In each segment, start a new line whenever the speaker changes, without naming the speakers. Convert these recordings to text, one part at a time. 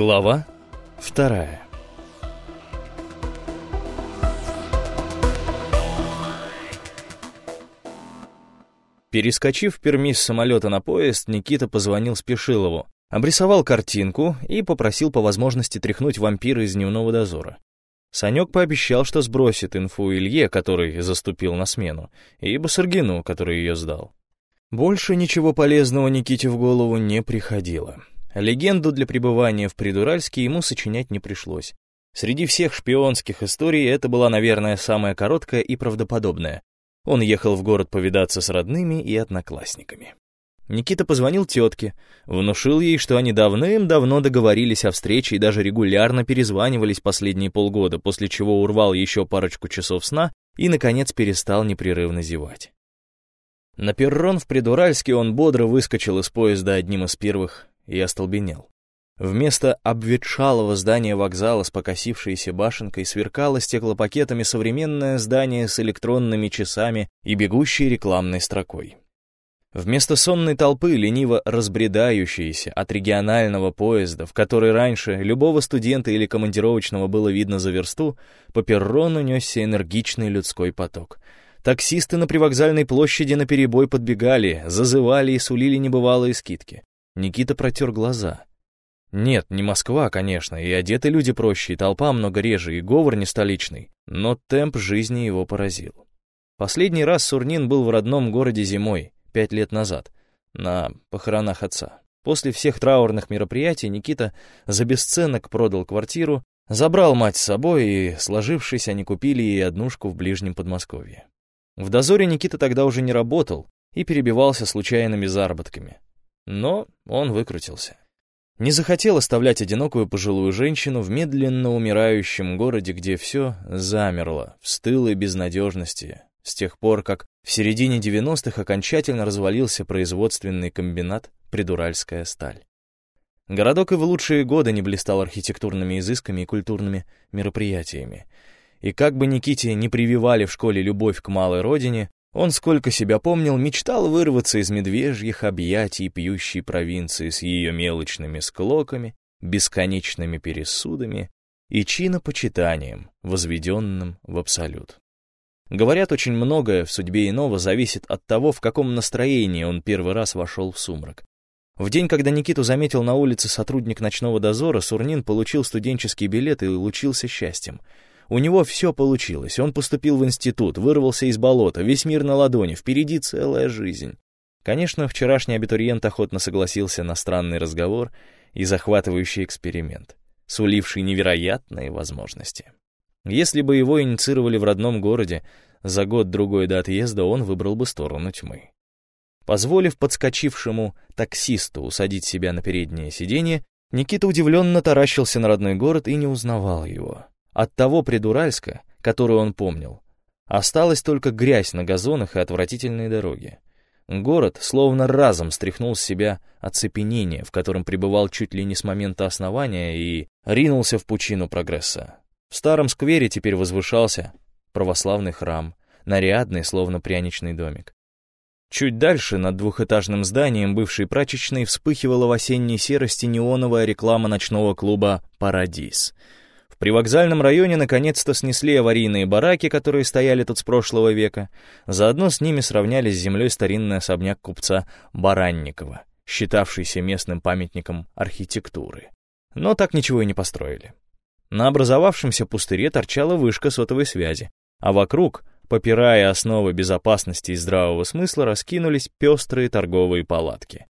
Глава вторая Перескочив Перми с самолета на поезд, Никита позвонил Спешилову, обрисовал картинку и попросил по возможности тряхнуть вампира из дневного дозора. Санек пообещал, что сбросит инфу Илье, который заступил на смену, и Басаргину, который ее сдал. Больше ничего полезного Никите в голову не приходило. Легенду для пребывания в Придуральске ему сочинять не пришлось. Среди всех шпионских историй это была, наверное, самая короткая и правдоподобная. Он ехал в город повидаться с родными и одноклассниками. Никита позвонил тетке, внушил ей, что они давным-давно договорились о встрече и даже регулярно перезванивались последние полгода, после чего урвал еще парочку часов сна и, наконец, перестал непрерывно зевать. На перрон в Придуральске он бодро выскочил из поезда одним из первых и остолбенел. Вместо обветшалого здания вокзала с покосившейся башенкой сверкало стеклопакетами современное здание с электронными часами и бегущей рекламной строкой. Вместо сонной толпы, лениво разбредающейся от регионального поезда, в который раньше любого студента или командировочного было видно за версту, по перрону несся энергичный людской поток — Таксисты на привокзальной площади наперебой подбегали, зазывали и сулили небывалые скидки. Никита протер глаза. Нет, не Москва, конечно, и одеты люди проще, и толпа много реже, и говор не столичный, но темп жизни его поразил. Последний раз Сурнин был в родном городе зимой, пять лет назад, на похоронах отца. После всех траурных мероприятий Никита за бесценок продал квартиру, забрал мать с собой, и, сложившись, они купили ей однушку в ближнем Подмосковье. В дозоре Никита тогда уже не работал и перебивался случайными заработками. Но он выкрутился. Не захотел оставлять одинокую пожилую женщину в медленно умирающем городе, где все замерло в стылой безнадежности, с тех пор, как в середине 90-х окончательно развалился производственный комбинат «Придуральская сталь». Городок и в лучшие годы не блистал архитектурными изысками и культурными мероприятиями. И как бы Никите не прививали в школе любовь к малой родине, он, сколько себя помнил, мечтал вырваться из медвежьих объятий пьющей провинции с ее мелочными склоками, бесконечными пересудами и чинопочитанием, возведенным в абсолют. Говорят, очень многое в судьбе иного зависит от того, в каком настроении он первый раз вошел в сумрак. В день, когда Никиту заметил на улице сотрудник ночного дозора, Сурнин получил студенческий билет и лучился счастьем — у него все получилось. Он поступил в институт, вырвался из болота, весь мир на ладони, впереди целая жизнь. Конечно, вчерашний абитуриент охотно согласился на странный разговор и захватывающий эксперимент, суливший невероятные возможности. Если бы его инициировали в родном городе, за год-другой до отъезда он выбрал бы сторону тьмы. Позволив подскочившему таксисту усадить себя на переднее сиденье, Никита удивленно таращился на родной город и не узнавал его. От того Придуральска, которую он помнил, осталась только грязь на газонах и отвратительные дороги. Город словно разом стряхнул с себя оцепенение, в котором пребывал чуть ли не с момента основания, и ринулся в пучину прогресса. В старом сквере теперь возвышался православный храм, нарядный, словно пряничный домик. Чуть дальше, над двухэтажным зданием бывшей прачечной, вспыхивала в осенней серости неоновая реклама ночного клуба «Парадис», при вокзальном районе наконец-то снесли аварийные бараки, которые стояли тут с прошлого века. Заодно с ними сравняли с землей старинный особняк купца Баранникова, считавшийся местным памятником архитектуры. Но так ничего и не построили. На образовавшемся пустыре торчала вышка сотовой связи, а вокруг, попирая основы безопасности и здравого смысла, раскинулись пестрые торговые палатки.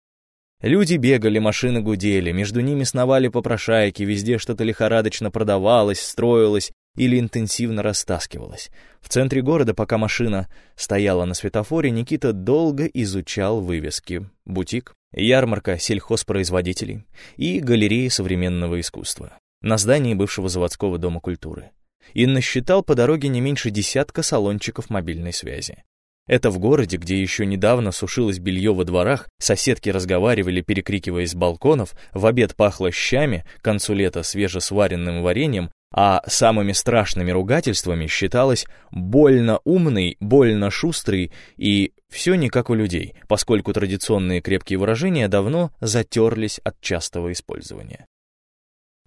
Люди бегали, машины гудели, между ними сновали попрошайки, везде что-то лихорадочно продавалось, строилось или интенсивно растаскивалось. В центре города, пока машина стояла на светофоре, Никита долго изучал вывески. Бутик, ярмарка сельхозпроизводителей и галереи современного искусства. На здании бывшего заводского дома культуры. И насчитал по дороге не меньше десятка салончиков мобильной связи. Это в городе, где еще недавно сушилось белье во дворах, соседки разговаривали, перекрикиваясь с балконов, в обед пахло щами, к концу лета свежесваренным вареньем, а самыми страшными ругательствами считалось «больно умный», «больно шустрый» и все не как у людей, поскольку традиционные крепкие выражения давно затерлись от частого использования.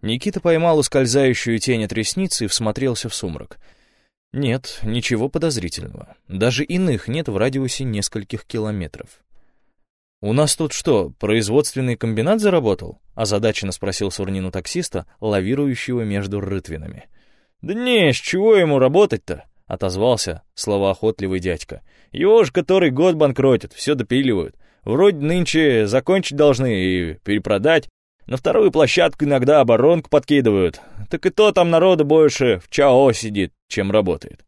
Никита поймал ускользающую тень от ресницы и всмотрелся в сумрак. Нет, ничего подозрительного. Даже иных нет в радиусе нескольких километров. «У нас тут что, производственный комбинат заработал?» — озадаченно спросил Сурнину таксиста, лавирующего между рытвинами. «Да не, с чего ему работать-то?» — отозвался словоохотливый дядька. «Его ж который год банкротят, все допиливают. Вроде нынче закончить должны и перепродать. На вторую площадку иногда оборонку подкидывают. Так и то там народа больше в ЧАО сидит, чем работает».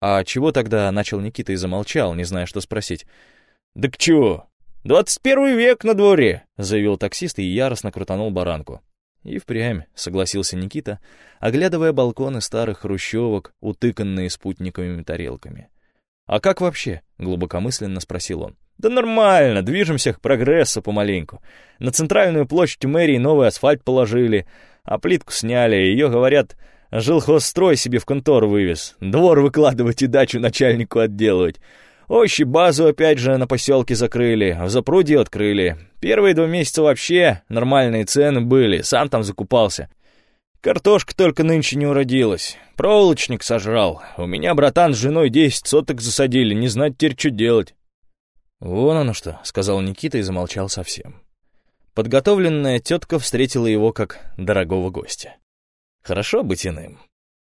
«А чего тогда?» — начал Никита и замолчал, не зная, что спросить. «Да к чего? «Двадцать первый век на дворе», — заявил таксист и яростно крутанул баранку. И впрямь, согласился Никита, оглядывая балконы старых хрущевок, утыканные спутниковыми тарелками. «А как вообще?» — глубокомысленно спросил он. «Да нормально, движемся к прогрессу помаленьку. На центральную площадь мэрии новый асфальт положили, а плитку сняли, ее, говорят, жилхозстрой себе в контору вывез. Двор выкладывать и дачу начальнику отделывать. Ощи базу опять же на поселке закрыли, в запруде открыли. Первые два месяца вообще нормальные цены были, сам там закупался. Картошка только нынче не уродилась. Проволочник сожрал. У меня братан с женой десять соток засадили, не знать теперь, что делать. «Вон оно что», — сказал Никита и замолчал совсем. Подготовленная тетка встретила его как дорогого гостя. Хорошо быть иным.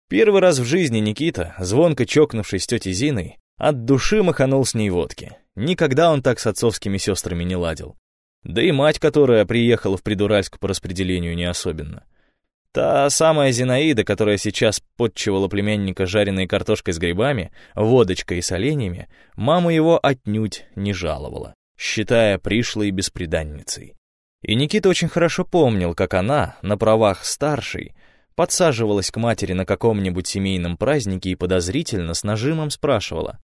Первый раз в жизни Никита, звонко чокнувшись с тетей Зиной, от души маханул с ней водки. Никогда он так с отцовскими сестрами не ладил. Да и мать, которая приехала в Придуральск по распределению, не особенно. Та самая Зинаида, которая сейчас подчивала племянника жареной картошкой с грибами, водочкой и соленьями, маму его отнюдь не жаловала, считая пришлой бесприданницей. И Никита очень хорошо помнил, как она, на правах старшей, подсаживалась к матери на каком-нибудь семейном празднике и подозрительно с нажимом спрашивала,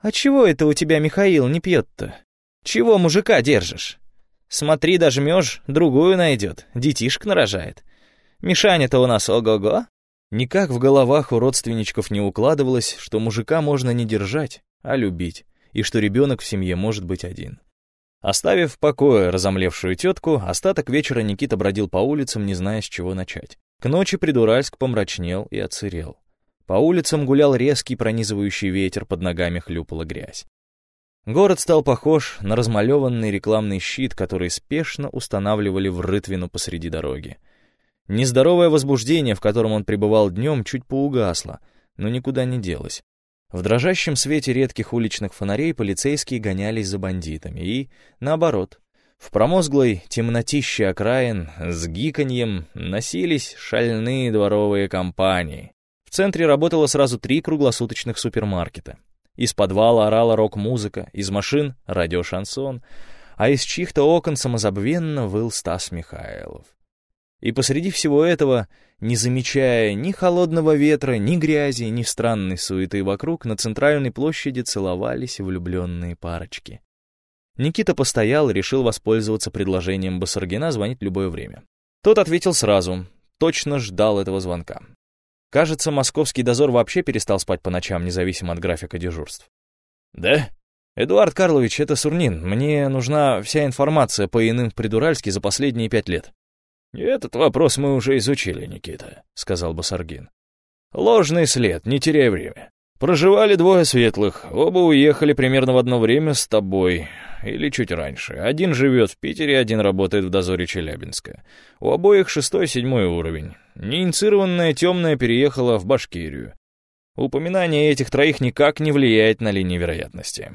«А чего это у тебя Михаил не пьет-то? Чего мужика держишь? Смотри, дожмешь, другую найдет, детишек нарожает. Мишаня-то у нас ого-го». Никак в головах у родственничков не укладывалось, что мужика можно не держать, а любить, и что ребенок в семье может быть один. Оставив в покое разомлевшую тетку, остаток вечера Никита бродил по улицам, не зная, с чего начать. К ночи Придуральск помрачнел и оцерел. По улицам гулял резкий пронизывающий ветер, под ногами хлюпала грязь. Город стал похож на размалеванный рекламный щит, который спешно устанавливали в рытвину посреди дороги. Нездоровое возбуждение, в котором он пребывал днем, чуть поугасло, но никуда не делось. В дрожащем свете редких уличных фонарей полицейские гонялись за бандитами и, наоборот, в промозглой темнотище окраин с гиканьем носились шальные дворовые компании, в центре работало сразу три круглосуточных супермаркета. Из подвала орала рок-музыка, из машин — радиошансон, а из чьих-то окон самозабвенно выл Стас Михайлов. И посреди всего этого, не замечая ни холодного ветра, ни грязи, ни странной суеты вокруг, на центральной площади целовались влюбленные парочки. Никита постоял и решил воспользоваться предложением Басаргина звонить любое время. Тот ответил сразу, точно ждал этого звонка. Кажется, московский дозор вообще перестал спать по ночам, независимо от графика дежурств. «Да? Эдуард Карлович, это Сурнин. Мне нужна вся информация по иным в за последние пять лет». «Этот вопрос мы уже изучили, Никита», — сказал Басаргин. «Ложный след, не теряй время. Проживали двое светлых, оба уехали примерно в одно время с тобой, или чуть раньше. Один живет в Питере, один работает в дозоре Челябинска. У обоих шестой-седьмой уровень. Неинициированная темная переехала в Башкирию. Упоминание этих троих никак не влияет на линии вероятности.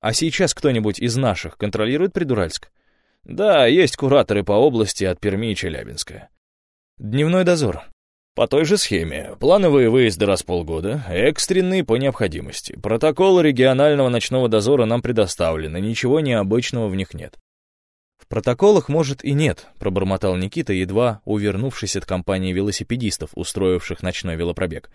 А сейчас кто-нибудь из наших контролирует Придуральск? Да, есть кураторы по области от Перми и Челябинска. Дневной дозор. По той же схеме. Плановые выезды раз в полгода, экстренные по необходимости. Протоколы регионального ночного дозора нам предоставлены, ничего необычного в них нет. «В протоколах, может, и нет», — пробормотал Никита, едва увернувшись от компании велосипедистов, устроивших ночной велопробег.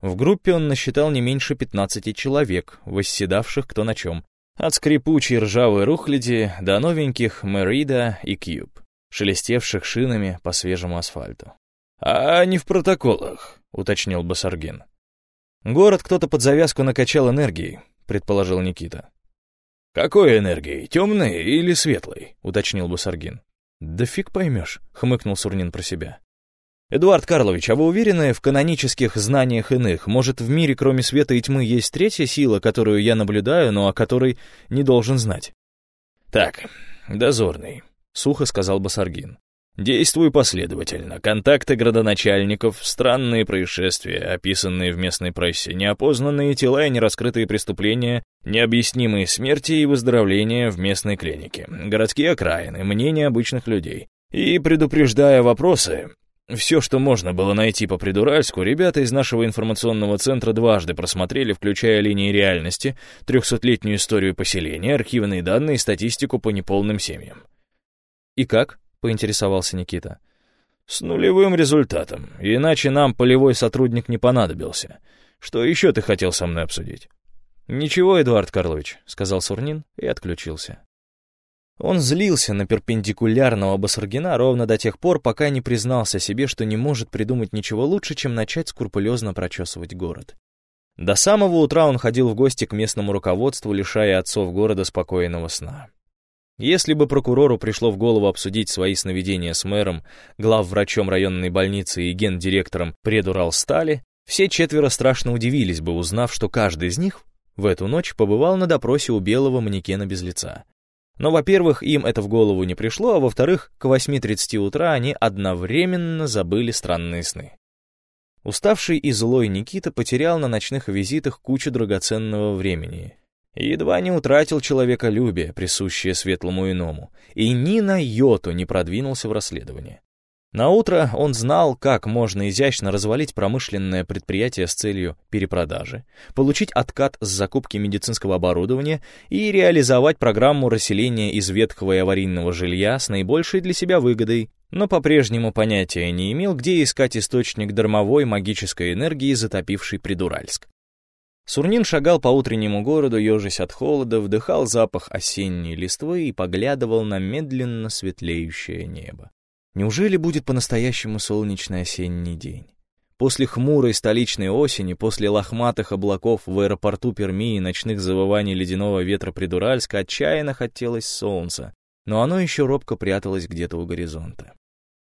В группе он насчитал не меньше 15 человек, восседавших кто на чем. От скрипучей ржавой рухляди до новеньких Мерида и Кьюб, шелестевших шинами по свежему асфальту. «А не в протоколах», — уточнил Басаргин. «Город кто-то под завязку накачал энергией», — предположил Никита. «Какой энергией, темной или светлой?» — уточнил Басаргин. «Да фиг поймешь», — хмыкнул Сурнин про себя. «Эдуард Карлович, а вы уверены в канонических знаниях иных? Может, в мире, кроме света и тьмы, есть третья сила, которую я наблюдаю, но о которой не должен знать?» «Так, дозорный», — сухо сказал Басаргин. Действуй последовательно. Контакты градоначальников, странные происшествия, описанные в местной прессе, неопознанные тела и нераскрытые преступления, необъяснимые смерти и выздоровления в местной клинике, городские окраины, мнения обычных людей. И предупреждая вопросы, все, что можно было найти по Придуральску, ребята из нашего информационного центра дважды просмотрели, включая линии реальности, трехсотлетнюю историю поселения, архивные данные и статистику по неполным семьям. «И как?» поинтересовался Никита. «С нулевым результатом, иначе нам полевой сотрудник не понадобился. Что еще ты хотел со мной обсудить?» «Ничего, Эдуард Карлович», — сказал Сурнин и отключился. Он злился на перпендикулярного Басаргина ровно до тех пор, пока не признался себе, что не может придумать ничего лучше, чем начать скрупулезно прочесывать город. До самого утра он ходил в гости к местному руководству, лишая отцов города спокойного сна. Если бы прокурору пришло в голову обсудить свои сновидения с мэром, главврачом районной больницы и гендиректором предуралстали, все четверо страшно удивились бы, узнав, что каждый из них в эту ночь побывал на допросе у белого манекена без лица. Но, во-первых, им это в голову не пришло, а во-вторых, к 8.30 утра они одновременно забыли странные сны. Уставший и злой Никита потерял на ночных визитах кучу драгоценного времени едва не утратил человеколюбие, присущее светлому иному, и ни на йоту не продвинулся в расследование. Наутро он знал, как можно изящно развалить промышленное предприятие с целью перепродажи, получить откат с закупки медицинского оборудования и реализовать программу расселения из ветхого и аварийного жилья с наибольшей для себя выгодой, но по-прежнему понятия не имел, где искать источник дармовой магической энергии, затопивший Придуральск. Сурнин шагал по утреннему городу, ежась от холода, вдыхал запах осенней листвы и поглядывал на медленно светлеющее небо. Неужели будет по-настоящему солнечный осенний день? После хмурой столичной осени, после лохматых облаков в аэропорту Перми и ночных завываний ледяного ветра Придуральска отчаянно хотелось солнца, но оно еще робко пряталось где-то у горизонта.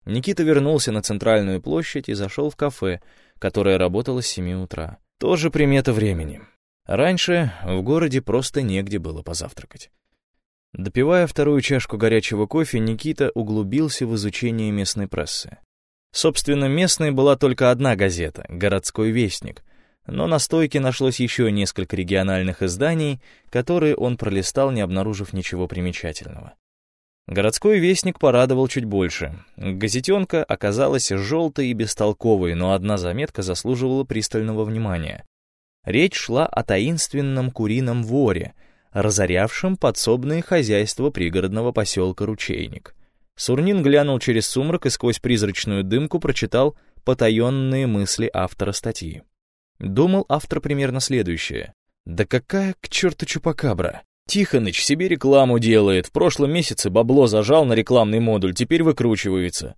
Никита вернулся на центральную площадь и зашел в кафе, которое работало с семи утра. Тоже примета времени. Раньше в городе просто негде было позавтракать. Допивая вторую чашку горячего кофе, Никита углубился в изучение местной прессы. Собственно, местной была только одна газета — «Городской вестник», но на стойке нашлось еще несколько региональных изданий, которые он пролистал, не обнаружив ничего примечательного. Городской вестник порадовал чуть больше. Газетенка оказалась желтой и бестолковой, но одна заметка заслуживала пристального внимания. Речь шла о таинственном курином воре, разорявшем подсобные хозяйства пригородного поселка Ручейник. Сурнин глянул через сумрак и сквозь призрачную дымку прочитал потаенные мысли автора статьи. Думал автор примерно следующее. «Да какая к черту чупакабра? Тихоныч себе рекламу делает, в прошлом месяце бабло зажал на рекламный модуль, теперь выкручивается.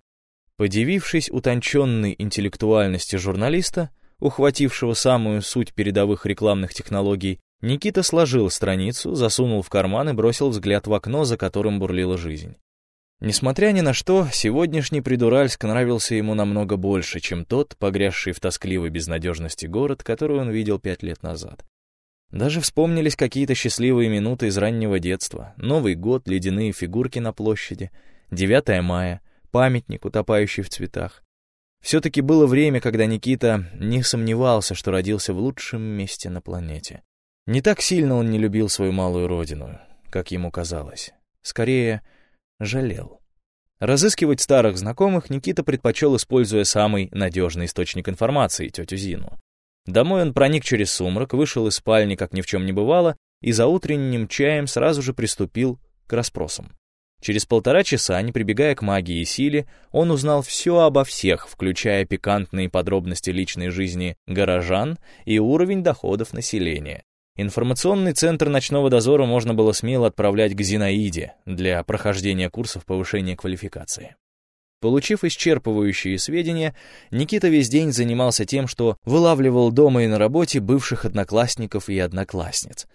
Подивившись утонченной интеллектуальности журналиста, ухватившего самую суть передовых рекламных технологий, Никита сложил страницу, засунул в карман и бросил взгляд в окно, за которым бурлила жизнь. Несмотря ни на что, сегодняшний Придуральск нравился ему намного больше, чем тот, погрязший в тоскливой безнадежности город, который он видел пять лет назад. Даже вспомнились какие-то счастливые минуты из раннего детства. Новый год, ледяные фигурки на площади, 9 мая, памятник, утопающий в цветах. Все-таки было время, когда Никита не сомневался, что родился в лучшем месте на планете. Не так сильно он не любил свою малую родину, как ему казалось. Скорее, жалел. Разыскивать старых знакомых Никита предпочел, используя самый надежный источник информации, тетю Зину. Домой он проник через сумрак, вышел из спальни, как ни в чем не бывало, и за утренним чаем сразу же приступил к расспросам. Через полтора часа, не прибегая к магии и силе, он узнал все обо всех, включая пикантные подробности личной жизни горожан и уровень доходов населения. Информационный центр ночного дозора можно было смело отправлять к Зинаиде для прохождения курсов повышения квалификации. Получив исчерпывающие сведения, Никита весь день занимался тем, что вылавливал дома и на работе бывших одноклассников и одноклассниц.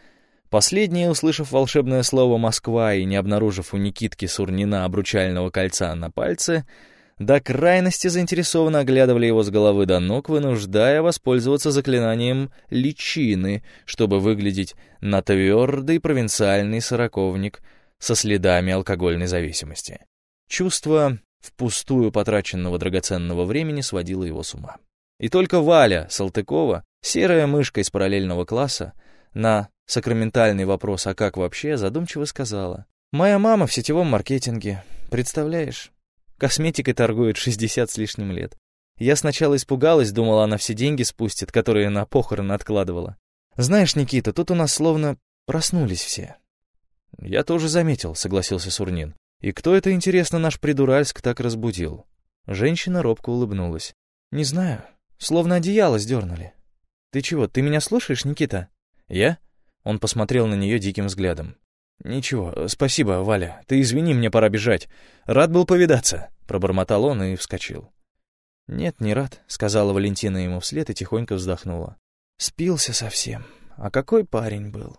Последние, услышав волшебное слово «Москва» и не обнаружив у Никитки Сурнина обручального кольца на пальце, до крайности заинтересованно оглядывали его с головы до ног, вынуждая воспользоваться заклинанием личины, чтобы выглядеть на твердый провинциальный сороковник со следами алкогольной зависимости. Чувство впустую потраченного драгоценного времени сводило его с ума. И только Валя Салтыкова, серая мышка из параллельного класса, на сакраментальный вопрос «а как вообще?» задумчиво сказала. «Моя мама в сетевом маркетинге. Представляешь? Косметикой торгует 60 с лишним лет. Я сначала испугалась, думала, она все деньги спустит, которые на похороны откладывала. Знаешь, Никита, тут у нас словно проснулись все. Я тоже заметил, согласился Сурнин. И кто это, интересно, наш Придуральск так разбудил? Женщина робко улыбнулась. Не знаю, словно одеяло сдернули. Ты чего, ты меня слушаешь, Никита? Я? Он посмотрел на нее диким взглядом. «Ничего, спасибо, Валя. Ты извини, мне пора бежать. Рад был повидаться», — пробормотал он и вскочил. «Нет, не рад», — сказала Валентина ему вслед и тихонько вздохнула. «Спился совсем. А какой парень был?»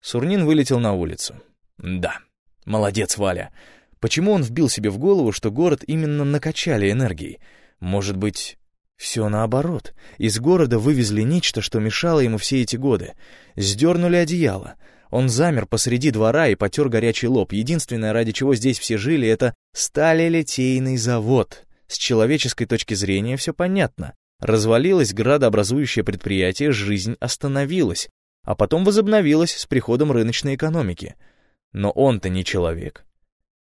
Сурнин вылетел на улицу. «Да, молодец, Валя. Почему он вбил себе в голову, что город именно накачали энергией? Может быть, все наоборот. Из города вывезли нечто, что мешало ему все эти годы. Сдернули одеяло, он замер посреди двора и потер горячий лоб. Единственное, ради чего здесь все жили, это сталелитейный завод. С человеческой точки зрения все понятно. Развалилось градообразующее предприятие, жизнь остановилась, а потом возобновилась с приходом рыночной экономики. Но он-то не человек.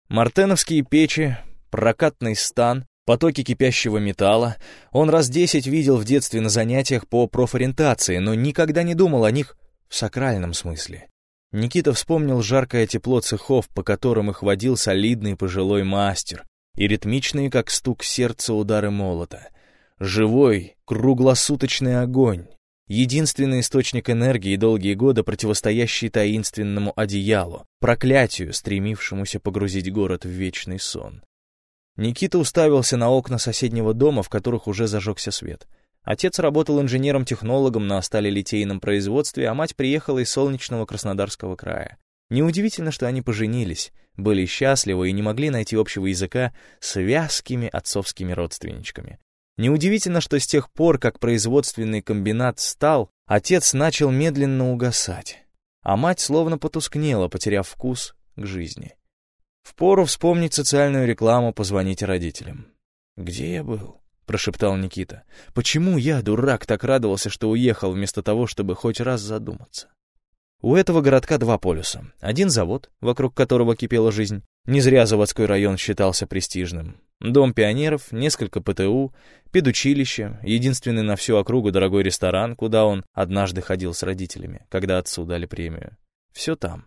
Мартеновские печи, прокатный стан, потоки кипящего металла. Он раз десять видел в детстве на занятиях по профориентации, но никогда не думал о них в сакральном смысле. Никита вспомнил жаркое тепло цехов, по которым их водил солидный пожилой мастер, и ритмичные, как стук сердца, удары молота. Живой, круглосуточный огонь. Единственный источник энергии долгие годы, противостоящий таинственному одеялу, проклятию, стремившемуся погрузить город в вечный сон. Никита уставился на окна соседнего дома, в которых уже зажегся свет — Отец работал инженером-технологом на сталелитейном производстве, а мать приехала из солнечного Краснодарского края. Неудивительно, что они поженились, были счастливы и не могли найти общего языка с вязкими отцовскими родственничками. Неудивительно, что с тех пор, как производственный комбинат стал, отец начал медленно угасать, а мать словно потускнела, потеряв вкус к жизни. Впору вспомнить социальную рекламу, позвонить родителям. Где я был? — прошептал Никита. «Почему я, дурак, так радовался, что уехал, вместо того, чтобы хоть раз задуматься?» У этого городка два полюса. Один завод, вокруг которого кипела жизнь. Не зря заводской район считался престижным. Дом пионеров, несколько ПТУ, педучилище, единственный на всю округу дорогой ресторан, куда он однажды ходил с родителями, когда отцу дали премию. Все там.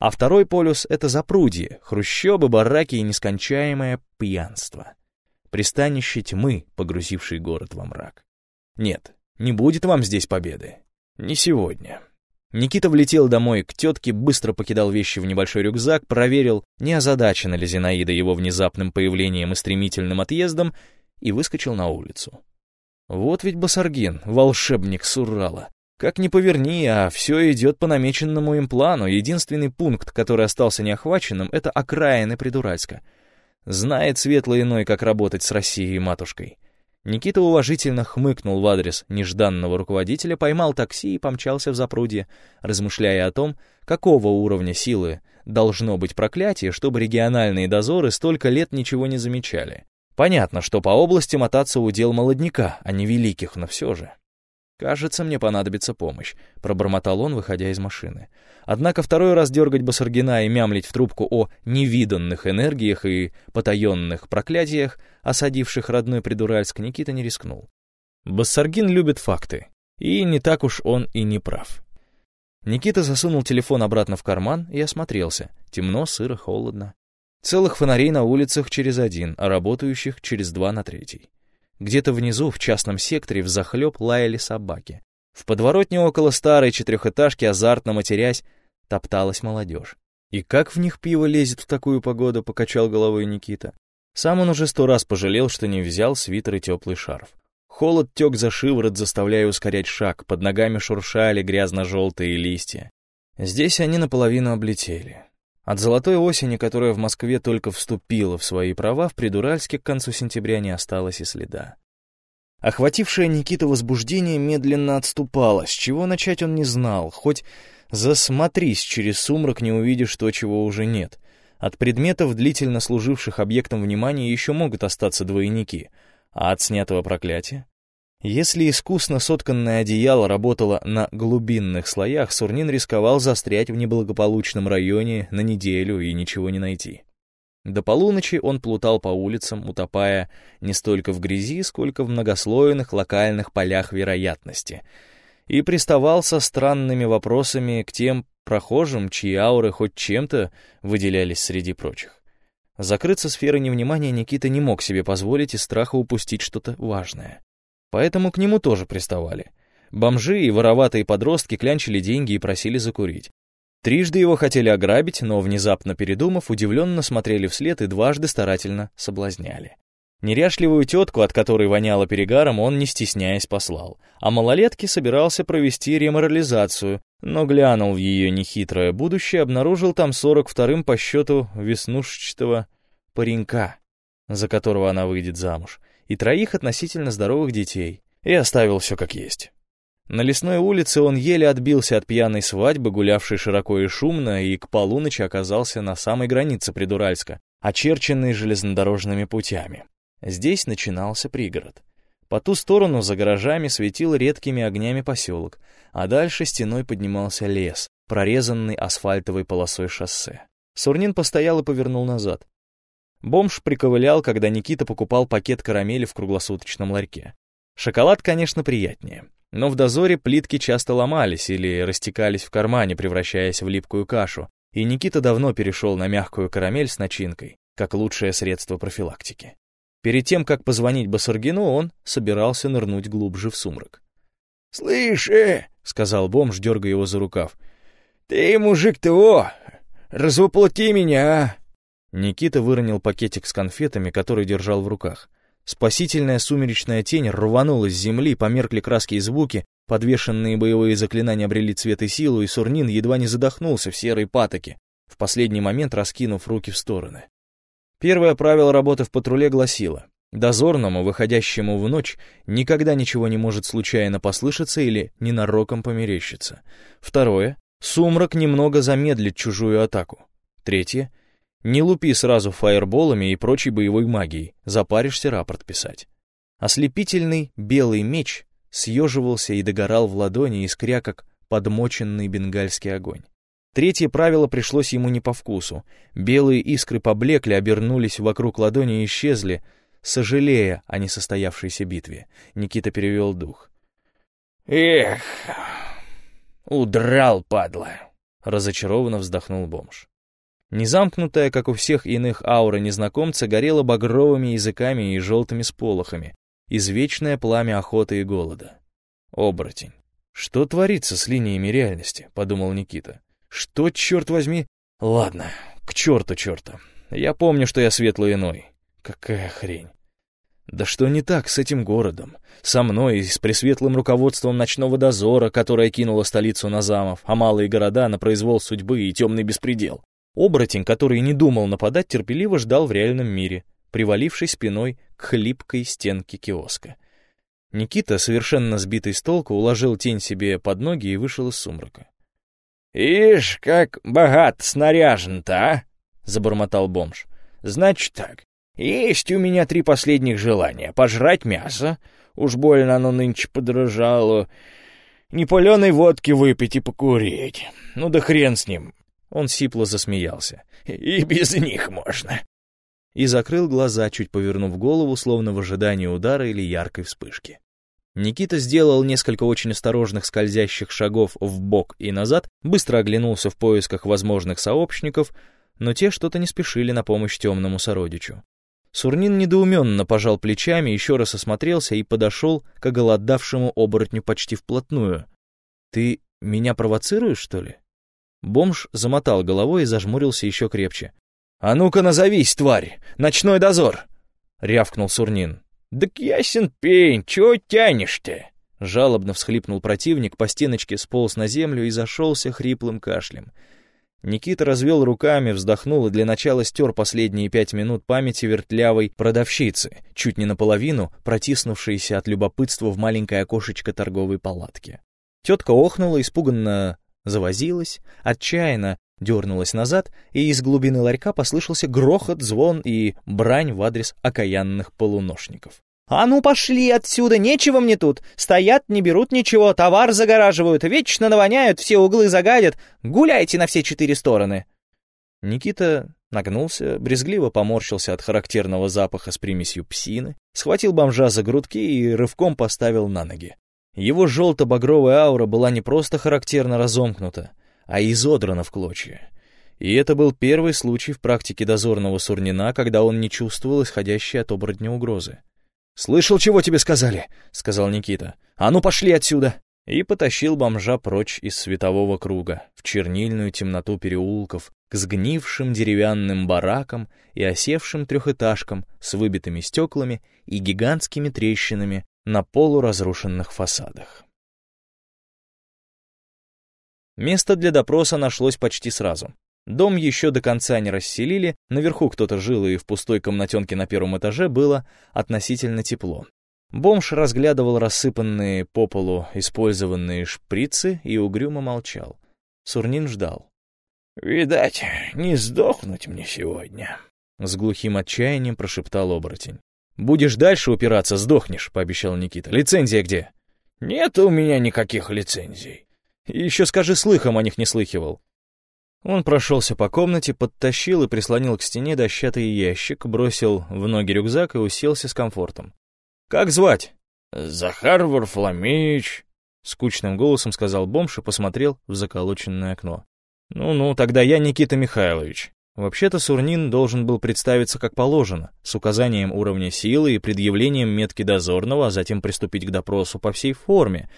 А второй полюс — это запрудье, хрущобы, бараки и нескончаемое пьянство пристанище тьмы, погрузивший город во мрак. Нет, не будет вам здесь победы. Не сегодня. Никита влетел домой к тетке, быстро покидал вещи в небольшой рюкзак, проверил, не озадачена ли Зинаида его внезапным появлением и стремительным отъездом, и выскочил на улицу. Вот ведь Басаргин, волшебник Суррала. Как ни поверни, а все идет по намеченному им плану. Единственный пункт, который остался неохваченным, это окраины Придуральска — Знает светлый иной, как работать с Россией матушкой. Никита уважительно хмыкнул в адрес нежданного руководителя, поймал такси и помчался в запрудье, размышляя о том, какого уровня силы должно быть проклятие, чтобы региональные дозоры столько лет ничего не замечали. Понятно, что по области мотаться удел молодняка, а не великих, но все же. «Кажется, мне понадобится помощь», — пробормотал он, выходя из машины. Однако второй раз дергать Басаргина и мямлить в трубку о невиданных энергиях и потаенных проклятиях, осадивших родной Придуральск, Никита не рискнул. Басаргин любит факты, и не так уж он и не прав. Никита засунул телефон обратно в карман и осмотрелся. Темно, сыро, холодно. Целых фонарей на улицах через один, а работающих через два на третий. Где-то внизу, в частном секторе, взахлеб лаяли собаки. В подворотне около старой четырехэтажки, азартно матерясь, топталась молодежь. «И как в них пиво лезет в такую погоду?» — покачал головой Никита. Сам он уже сто раз пожалел, что не взял свитер и теплый шарф. Холод тек за шиворот, заставляя ускорять шаг, под ногами шуршали грязно-желтые листья. Здесь они наполовину облетели. От золотой осени, которая в Москве только вступила в свои права, в Придуральске к концу сентября не осталось и следа. Охватившее Никита возбуждение медленно отступало, с чего начать он не знал, хоть засмотрись через сумрак, не увидишь то, чего уже нет. От предметов, длительно служивших объектом внимания, еще могут остаться двойники, а от снятого проклятия если искусно сотканное одеяло работало на глубинных слоях, Сурнин рисковал застрять в неблагополучном районе на неделю и ничего не найти. До полуночи он плутал по улицам, утопая не столько в грязи, сколько в многослойных локальных полях вероятности, и приставал со странными вопросами к тем прохожим, чьи ауры хоть чем-то выделялись среди прочих. Закрыться сферой невнимания Никита не мог себе позволить из страха упустить что-то важное поэтому к нему тоже приставали. Бомжи и вороватые подростки клянчили деньги и просили закурить. Трижды его хотели ограбить, но, внезапно передумав, удивленно смотрели вслед и дважды старательно соблазняли. Неряшливую тетку, от которой воняло перегаром, он, не стесняясь, послал. А малолетке собирался провести реморализацию, но глянул в ее нехитрое будущее, обнаружил там сорок вторым по счету веснушчатого паренька, за которого она выйдет замуж и троих относительно здоровых детей, и оставил все как есть. На лесной улице он еле отбился от пьяной свадьбы, гулявшей широко и шумно, и к полуночи оказался на самой границе Придуральска, очерченной железнодорожными путями. Здесь начинался пригород. По ту сторону за гаражами светил редкими огнями поселок, а дальше стеной поднимался лес, прорезанный асфальтовой полосой шоссе. Сурнин постоял и повернул назад. Бомж приковылял, когда Никита покупал пакет карамели в круглосуточном ларьке. Шоколад, конечно, приятнее, но в дозоре плитки часто ломались или растекались в кармане, превращаясь в липкую кашу, и Никита давно перешел на мягкую карамель с начинкой, как лучшее средство профилактики. Перед тем, как позвонить Басаргину, он собирался нырнуть глубже в сумрак.
«Слышь, э!» — сказал бомж, дергая его за рукав. «Ты, мужик-то, о! Развоплоти меня, а!»
Никита выронил пакетик с конфетами, который держал в руках. Спасительная сумеречная тень рванулась с земли, померкли краски и звуки, подвешенные боевые заклинания обрели цвет и силу, и Сурнин едва не задохнулся в серой патоке, в последний момент раскинув руки в стороны. Первое правило работы в патруле гласило, дозорному, выходящему в ночь, никогда ничего не может случайно послышаться или ненароком померещиться. Второе, сумрак немного замедлит чужую атаку. Третье — не лупи сразу фаерболами и прочей боевой магией, запаришься рапорт писать. Ослепительный белый меч съеживался и догорал в ладони, искря как подмоченный бенгальский огонь. Третье правило пришлось ему не по вкусу. Белые искры поблекли, обернулись вокруг ладони и исчезли, сожалея о несостоявшейся битве. Никита перевел дух.
«Эх, удрал, падла!»
— разочарованно вздохнул бомж. Незамкнутая, как у всех иных аура незнакомца, горела багровыми языками и желтыми сполохами, извечное пламя охоты и голода. Оборотень. «Что творится с линиями реальности?» — подумал Никита. «Что, черт возьми? Ладно, к черту черта. Я помню, что я светлый иной. Какая хрень. Да что не так с этим городом? Со мной и с пресветлым руководством ночного дозора, которое кинуло столицу на замов, а малые города на произвол судьбы и темный беспредел. Оборотень, который не думал нападать, терпеливо ждал в реальном мире, приваливший спиной к хлипкой стенке киоска. Никита, совершенно сбитый с толку, уложил тень себе под ноги и вышел из сумрака.
«Ишь, как богат снаряжен-то, а!» — забормотал бомж. «Значит так, есть у меня три последних желания. Пожрать мясо, уж больно оно нынче подорожало, непаленой водки выпить и покурить. Ну да хрен с ним, он сипло засмеялся. «И без них можно!»
И закрыл глаза, чуть повернув голову, словно в ожидании удара или яркой вспышки. Никита сделал несколько очень осторожных скользящих шагов в бок и назад, быстро оглянулся в поисках возможных сообщников, но те что-то не спешили на помощь темному сородичу. Сурнин недоуменно пожал плечами, еще раз осмотрелся и подошел к оголодавшему оборотню почти вплотную. «Ты меня провоцируешь, что ли?» Бомж замотал головой и зажмурился еще крепче. «А ну-ка назовись, тварь! Ночной дозор!» — рявкнул Сурнин.
«Да ясен пень, чего тянешь-то?»
Жалобно всхлипнул противник, по стеночке сполз на землю и зашелся хриплым кашлем. Никита развел руками, вздохнул и для начала стер последние пять минут памяти вертлявой продавщицы, чуть не наполовину протиснувшейся от любопытства в маленькое окошечко торговой палатки. Тетка охнула, испуганно завозилась, отчаянно дернулась назад, и из глубины ларька послышался грохот, звон и брань в адрес окаянных полуношников. «А ну пошли отсюда, нечего мне тут! Стоят, не берут ничего, товар загораживают, вечно навоняют, все углы загадят, гуляйте на все четыре стороны!» Никита нагнулся, брезгливо поморщился от характерного запаха с примесью псины, схватил бомжа за грудки и рывком поставил на ноги. Его желто-багровая аура была не просто характерно разомкнута, а изодрана в клочья. И это был первый случай в практике дозорного Сурнина, когда он не чувствовал исходящей от оборотня угрозы. «Слышал, чего тебе сказали?» — сказал Никита. «А ну пошли отсюда!» И потащил бомжа прочь из светового круга, в чернильную темноту переулков, к сгнившим деревянным баракам и осевшим трехэтажкам с выбитыми стеклами и гигантскими трещинами на полуразрушенных фасадах. Место для допроса нашлось почти сразу. Дом еще до конца не расселили, наверху кто-то жил, и в пустой комнатенке на первом этаже было относительно тепло. Бомж разглядывал рассыпанные по полу использованные шприцы и угрюмо молчал. Сурнин ждал. «Видать, не сдохнуть мне сегодня», — с глухим отчаянием прошептал оборотень. «Будешь дальше упираться, сдохнешь», — пообещал Никита. «Лицензия где?» «Нет у меня никаких лицензий». «Еще скажи, слыхом о них не слыхивал». Он прошелся по комнате, подтащил и прислонил к стене дощатый ящик, бросил в ноги рюкзак и уселся с комфортом. «Как звать?» «Захар Варфоломеевич», — скучным голосом сказал бомж и посмотрел в заколоченное окно. «Ну-ну, тогда я Никита Михайлович». Вообще-то Сурнин должен был представиться как положено, с указанием уровня силы и предъявлением метки дозорного, а затем приступить к допросу по всей форме,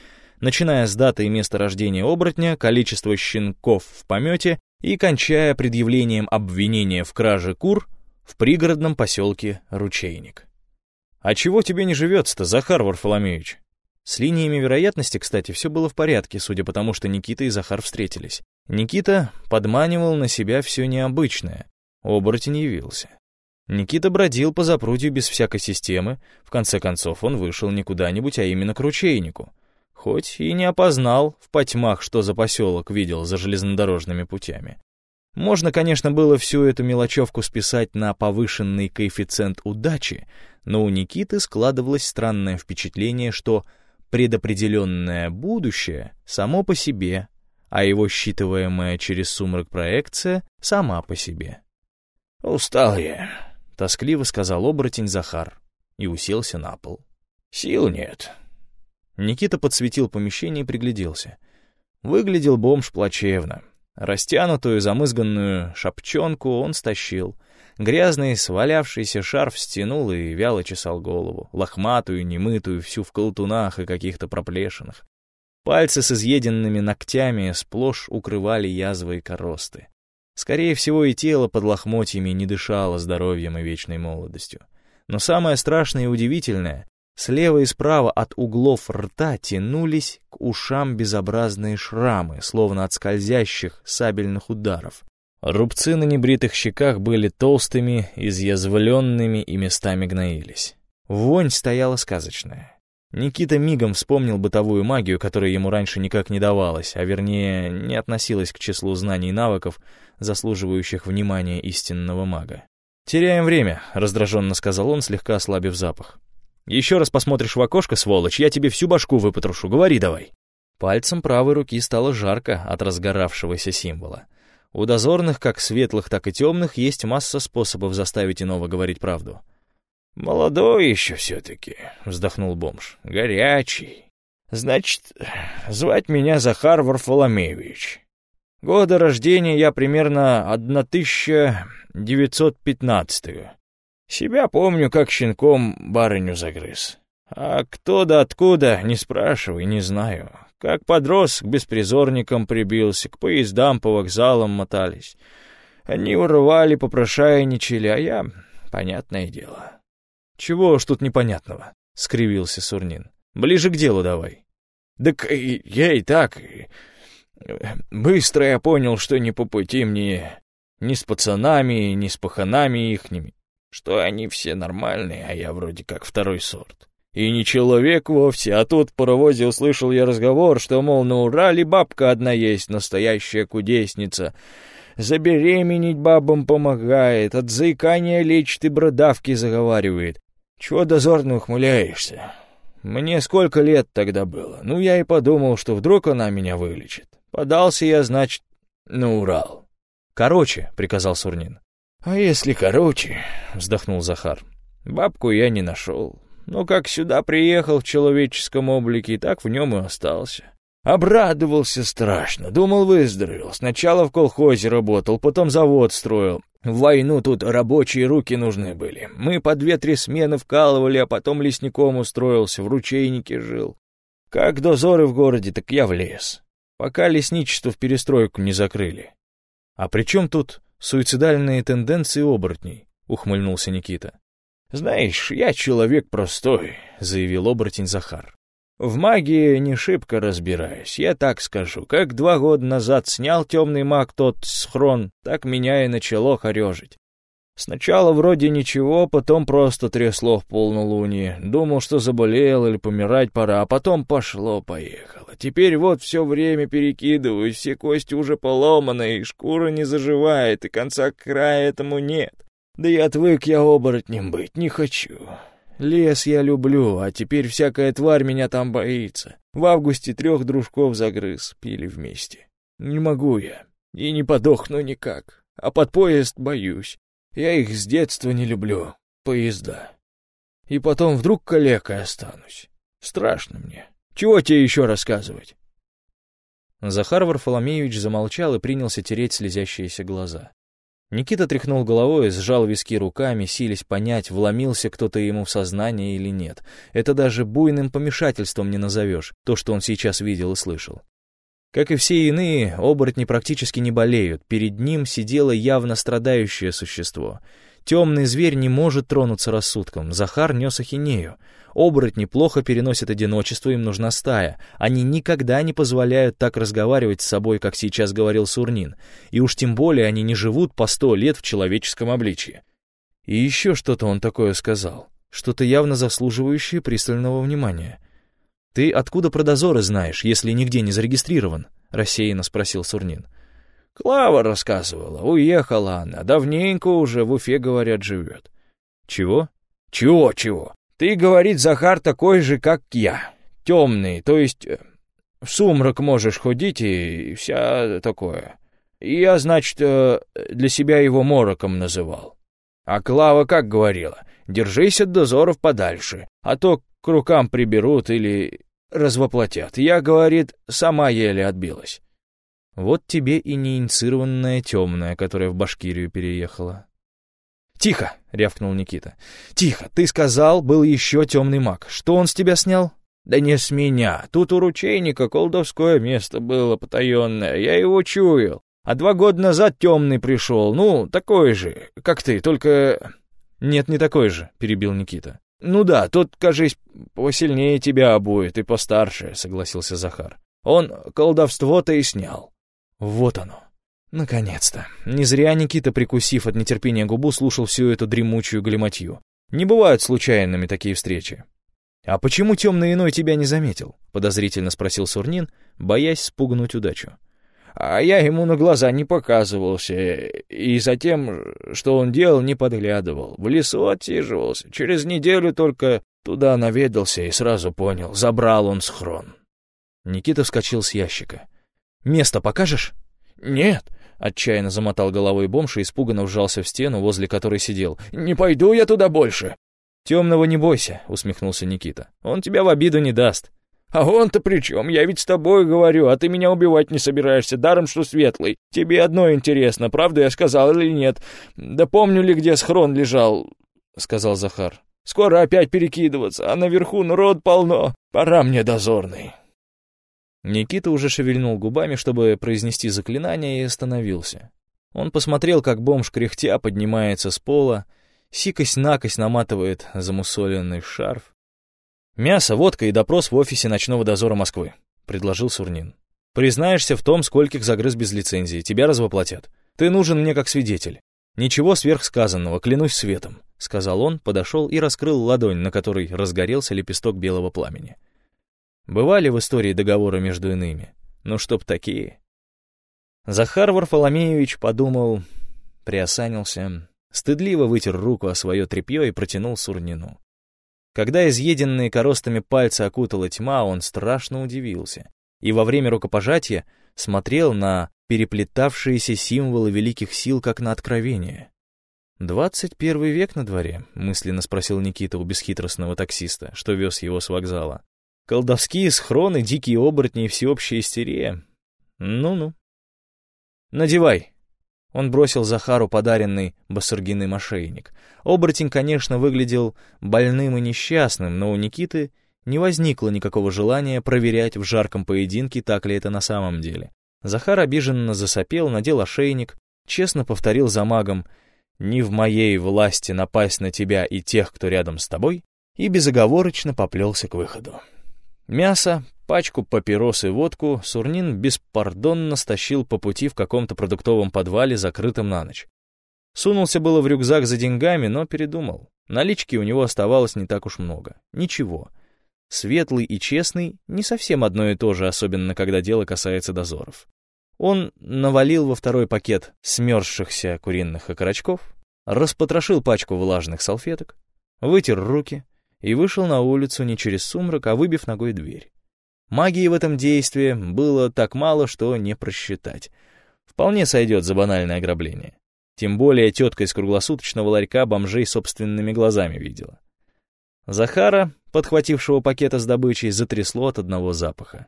начиная с даты и места рождения оборотня, количества щенков в помете и кончая предъявлением обвинения в краже кур в пригородном поселке Ручейник. «А чего тебе не живется-то, Захар Варфоломеевич?» С линиями вероятности, кстати, все было в порядке, судя по тому, что Никита и Захар встретились. Никита подманивал на себя все необычное. Оборотень явился. Никита бродил по запрудью без всякой системы, в конце концов он вышел не куда-нибудь, а именно к ручейнику — хоть и не опознал в потьмах, что за поселок видел за железнодорожными путями. Можно, конечно, было всю эту мелочевку списать на повышенный коэффициент удачи, но у Никиты складывалось странное впечатление, что предопределенное будущее само по себе, а его считываемая через сумрак проекция сама по себе. «Устал я», — тоскливо сказал оборотень Захар и уселся на пол. «Сил нет, Никита подсветил помещение и пригляделся. Выглядел бомж плачевно. Растянутую, замызганную шапчонку он стащил. Грязный, свалявшийся шарф стянул и вяло чесал голову, лохматую, немытую, всю в колтунах и каких-то проплешинах. Пальцы с изъеденными ногтями сплошь укрывали язвы и коросты. Скорее всего, и тело под лохмотьями не дышало здоровьем и вечной молодостью. Но самое страшное и удивительное Слева и справа от углов рта тянулись к ушам безобразные шрамы, словно от скользящих сабельных ударов. Рубцы на небритых щеках были толстыми, изъязвленными и местами гноились. Вонь стояла сказочная. Никита мигом вспомнил бытовую магию, которая ему раньше никак не давалась, а вернее, не относилась к числу знаний и навыков, заслуживающих внимания истинного мага. «Теряем время», — раздраженно сказал он, слегка ослабив запах. Еще раз посмотришь в окошко, сволочь, я тебе всю башку выпотрошу, говори давай». Пальцем правой руки стало жарко от разгоравшегося символа. У дозорных, как светлых, так и темных, есть масса способов заставить иного говорить правду. «Молодой еще все-таки», — вздохнул бомж, — «горячий. Значит, звать меня Захар Варфоломеевич. Года рождения я примерно 1915 -го. Себя помню, как щенком барыню загрыз. А кто да откуда, не спрашивай, не знаю. Как подрос к беспризорникам прибился, к поездам по вокзалам мотались. Они урвали, попрошайничали, а я... Понятное дело. «Чего уж тут непонятного?» — скривился Сурнин. «Ближе к делу давай». «Так я и так...
Быстро я понял, что не по пути мне ни с пацанами, ни с паханами ихними, что они все нормальные, а я вроде как второй сорт. И не человек вовсе, а тут в паровозе услышал я разговор, что, мол, на Урале бабка одна есть, настоящая кудесница. Забеременеть бабам помогает, от заикания лечит и бродавки заговаривает. Чего дозорно ухмыляешься? Мне сколько лет тогда было? Ну, я и подумал, что вдруг она меня вылечит. Подался я, значит, на Урал.
«Короче», — приказал Сурнин.
«А если короче?» — вздохнул Захар. «Бабку я не нашел. Но как сюда приехал в человеческом облике, так в нем и остался. Обрадовался страшно, думал, выздоровел. Сначала в колхозе работал, потом завод строил. В войну тут рабочие руки нужны были. Мы по две-три смены вкалывали, а потом лесником устроился, в ручейнике жил. Как дозоры в городе, так я в лес. Пока лесничество в перестройку не закрыли.
«А при чем тут суицидальные тенденции оборотней?» — ухмыльнулся Никита.
«Знаешь, я человек простой», — заявил оборотень Захар. «В магии не шибко разбираюсь, я так скажу. Как два года назад снял темный маг тот схрон, так меня и начало хорежить. Сначала вроде ничего, потом просто трясло в полнолуние. Думал, что заболел или помирать пора, а потом пошло-поехало. Теперь вот все время перекидываюсь, все кости уже поломаны, и шкура не заживает, и конца края этому нет. Да и отвык я оборотнем быть, не хочу. Лес я люблю, а теперь всякая тварь меня там боится. В августе трех дружков загрыз, пили вместе. Не могу я, и не подохну никак, а под поезд боюсь. Я их с детства не люблю, поезда. И потом вдруг калекой останусь. Страшно мне. Чего тебе еще рассказывать?»
Захар Варфоломеевич замолчал и принялся тереть слезящиеся глаза. Никита тряхнул головой, сжал виски руками, силясь понять, вломился кто-то ему в сознание или нет. Это даже буйным помешательством не назовешь, то, что он сейчас видел и слышал. Как и все иные, оборотни практически не болеют, перед ним сидело явно страдающее существо. Темный зверь не может тронуться рассудком, Захар нес ахинею. Оборотни плохо переносят одиночество, им нужна стая. Они никогда не позволяют так разговаривать с собой, как сейчас говорил Сурнин. И уж тем более они не живут по сто лет в человеческом обличии. И еще что-то он такое сказал, что-то явно заслуживающее пристального внимания. «Ты откуда про дозоры знаешь, если нигде не зарегистрирован?» — рассеянно спросил Сурнин.
«Клава рассказывала. Уехала она. Давненько уже в Уфе, говорят, живет».
«Чего?»
«Чего-чего? Ты, говорит, Захар, такой же, как я. Темный, то есть э, в сумрак можешь ходить и вся такое. Я, значит, э, для себя его мороком называл. А Клава как говорила, держись от дозоров подальше, а то к рукам приберут или развоплотят. Я, говорит, сама еле отбилась.
Вот тебе и неинициированная темная, которая в Башкирию переехала.
«Тихо!» — рявкнул Никита. «Тихо! Ты сказал, был еще темный маг. Что он с тебя снял?» «Да не с меня. Тут у ручейника колдовское место было потаенное. Я его чуял. А два года назад темный пришел. Ну, такой же, как ты, только...»
«Нет, не такой же», — перебил Никита.
«Ну да, тот, кажись, посильнее тебя будет и постарше», — согласился Захар. «Он колдовство-то и снял».
«Вот оно. Наконец-то. Не зря Никита, прикусив от нетерпения губу, слушал всю эту дремучую галиматью. Не бывают случайными такие встречи». «А почему темный иной тебя не заметил?» — подозрительно спросил Сурнин, боясь спугнуть удачу
а я ему на глаза не показывался, и за тем, что он делал, не подглядывал. В лесу отсиживался. Через неделю только туда наведался и сразу понял, забрал он схрон.
Никита вскочил с ящика. «Место покажешь?»
«Нет», —
отчаянно замотал головой бомж и испуганно вжался в стену, возле которой сидел.
«Не пойду я туда больше!»
«Темного не бойся», — усмехнулся Никита. «Он тебя в обиду не даст».
«А он-то при чем? Я ведь с тобой говорю, а ты меня убивать не собираешься, даром что светлый. Тебе одно интересно, правду я сказал или нет? Да помню ли, где схрон лежал?» — сказал Захар. «Скоро опять перекидываться, а наверху народ полно. Пора мне дозорный».
Никита уже шевельнул губами, чтобы произнести заклинание, и остановился. Он посмотрел, как бомж кряхтя поднимается с пола, сикость-накость наматывает замусоленный шарф, «Мясо, водка и допрос в офисе ночного дозора Москвы», — предложил Сурнин. Признаешься в том, скольких загрыз без лицензии, тебя развоплотят. Ты нужен мне как свидетель. Ничего сверхсказанного, клянусь светом», — сказал он, подошел и раскрыл ладонь, на которой разгорелся лепесток белого пламени. Бывали в истории договоры между иными, но чтоб такие. Захар Варфоломеевич подумал, приосанился, стыдливо вытер руку о свое тряпье и протянул Сурнину. Когда изъеденные коростами пальцы окутала тьма, он страшно удивился и во время рукопожатия смотрел на переплетавшиеся символы великих сил, как на откровение. «Двадцать первый век на дворе», — мысленно спросил Никита у бесхитростного таксиста, что вез его с вокзала. «Колдовские схроны, дикие оборотни и всеобщая истерия. Ну-ну». «Надевай», он бросил Захару подаренный басургиным ошейник. Оборотень, конечно, выглядел больным и несчастным, но у Никиты не возникло никакого желания проверять в жарком поединке, так ли это на самом деле. Захар обиженно засопел, надел ошейник, честно повторил за магом «Не в моей власти напасть на тебя и тех, кто рядом с тобой», и безоговорочно поплелся к выходу. Мясо, пачку папирос и водку Сурнин беспардонно стащил по пути в каком-то продуктовом подвале, закрытом на ночь. Сунулся было в рюкзак за деньгами, но передумал. Налички у него оставалось не так уж много. Ничего. Светлый и честный — не совсем одно и то же, особенно когда дело касается дозоров. Он навалил во второй пакет смерзшихся куриных окорочков, распотрошил пачку влажных салфеток, вытер руки и вышел на улицу не через сумрак, а выбив ногой дверь. Магии в этом действии было так мало, что не просчитать. Вполне сойдет за банальное ограбление. Тем более тетка из круглосуточного ларька бомжей собственными глазами видела. Захара, подхватившего пакета с добычей, затрясло от одного запаха.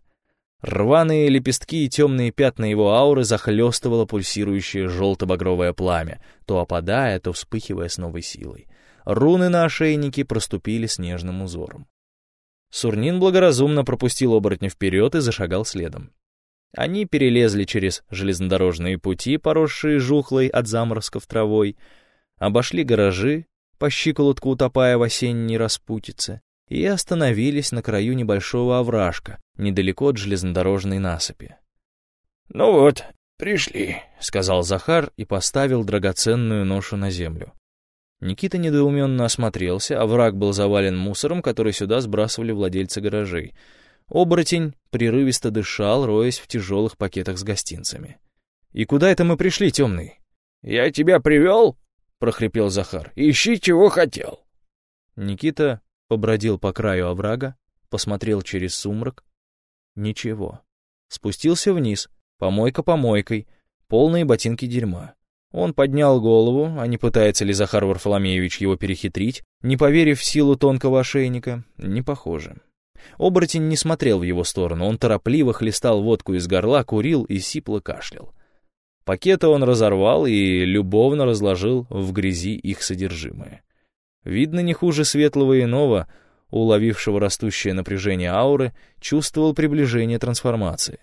Рваные лепестки и темные пятна его ауры захлестывало пульсирующее желто-багровое пламя, то опадая, то вспыхивая с новой силой. Руны на ошейнике проступили снежным узором. Сурнин благоразумно пропустил оборотня вперед и зашагал следом. Они перелезли через железнодорожные пути, поросшие жухлой от заморозков травой, обошли гаражи, по щиколотку утопая в осенней распутице, и остановились на краю небольшого овражка, недалеко от железнодорожной насыпи.
«Ну вот, пришли», —
сказал Захар и поставил драгоценную ношу на землю. Никита недоуменно осмотрелся, а враг был завален мусором, который сюда сбрасывали владельцы гаражей. Оборотень прерывисто дышал, роясь в тяжелых пакетах с гостинцами. «И куда это мы пришли, темный?»
«Я тебя привел?» — прохрипел Захар. «Ищи, чего хотел».
Никита побродил по краю оврага, посмотрел через сумрак. Ничего. Спустился вниз, помойка помойкой, полные ботинки дерьма. Он поднял голову, а не пытается ли Захар Варфоломеевич его перехитрить, не поверив в силу тонкого ошейника, не похоже. Оборотень не смотрел в его сторону, он торопливо хлестал водку из горла, курил и сипло кашлял. Пакеты он разорвал и любовно разложил в грязи их содержимое. Видно, не хуже светлого иного, уловившего растущее напряжение ауры, чувствовал приближение трансформации.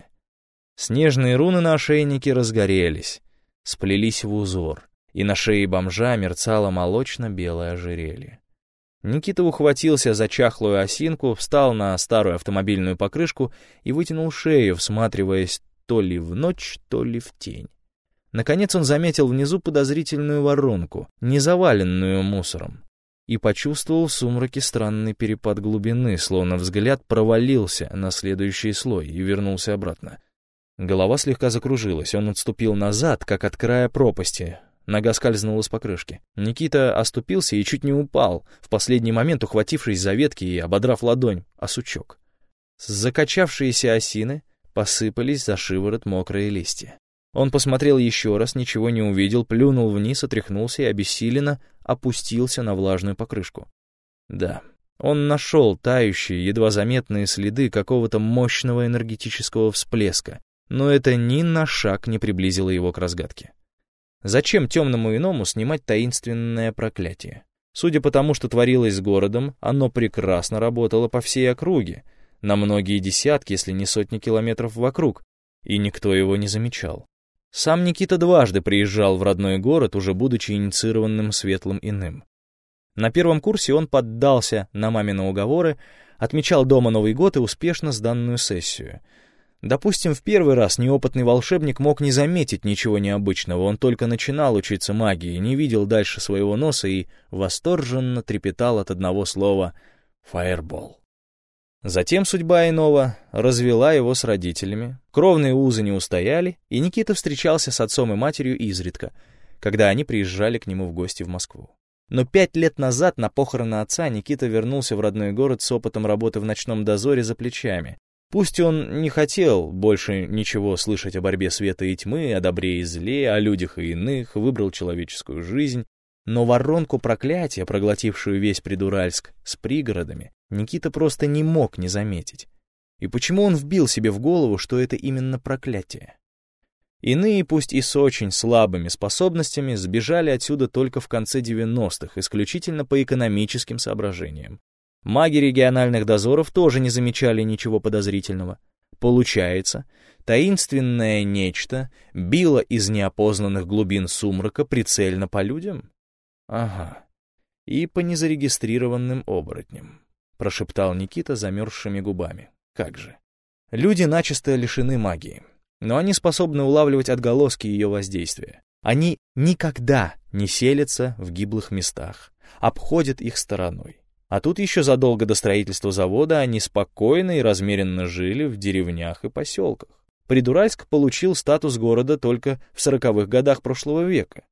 Снежные руны на ошейнике разгорелись, сплелись в узор, и на шее бомжа мерцало молочно-белое ожерелье. Никита ухватился за чахлую осинку, встал на старую автомобильную покрышку и вытянул шею, всматриваясь то ли в ночь, то ли в тень. Наконец он заметил внизу подозрительную воронку, не заваленную мусором, и почувствовал в сумраке странный перепад глубины, словно взгляд провалился на следующий слой и вернулся обратно. Голова слегка закружилась, он отступил назад, как от края пропасти. Нога скользнула с покрышки. Никита оступился и чуть не упал, в последний момент ухватившись за ветки и ободрав ладонь, а сучок. Закачавшиеся осины посыпались за шиворот мокрые листья. Он посмотрел еще раз, ничего не увидел, плюнул вниз, отряхнулся и обессиленно опустился на влажную покрышку. Да, он нашел тающие, едва заметные следы какого-то мощного энергетического всплеска, но это ни на шаг не приблизило его к разгадке. Зачем темному иному снимать таинственное проклятие? Судя по тому, что творилось с городом, оно прекрасно работало по всей округе, на многие десятки, если не сотни километров вокруг, и никто его не замечал. Сам Никита дважды приезжал в родной город, уже будучи инициированным светлым иным. На первом курсе он поддался на мамины уговоры, отмечал дома Новый год и успешно сданную сессию. Допустим, в первый раз неопытный волшебник мог не заметить ничего необычного, он только начинал учиться магии, не видел дальше своего носа и восторженно трепетал от одного слова «фаербол». Затем судьба иного развела его с родителями, кровные узы не устояли, и Никита встречался с отцом и матерью изредка, когда они приезжали к нему в гости в Москву. Но пять лет назад на похороны отца Никита вернулся в родной город с опытом работы в ночном дозоре за плечами. Пусть он не хотел больше ничего слышать о борьбе света и тьмы, о добре и зле, о людях и иных, выбрал человеческую жизнь, но воронку проклятия, проглотившую весь Придуральск с пригородами, Никита просто не мог не заметить. И почему он вбил себе в голову, что это именно проклятие? Иные, пусть и с очень слабыми способностями, сбежали отсюда только в конце 90-х, исключительно по экономическим соображениям. Маги региональных дозоров тоже не замечали ничего подозрительного. Получается, таинственное нечто било из неопознанных глубин сумрака прицельно по людям? Ага. И по незарегистрированным оборотням, прошептал Никита замерзшими губами. Как же. Люди начисто лишены магии но они способны улавливать отголоски ее воздействия. Они никогда не селятся в гиблых местах, обходят их стороной. А тут еще задолго до строительства завода они спокойно и размеренно жили в деревнях и поселках. Придуральск получил статус города только в сороковых годах прошлого века.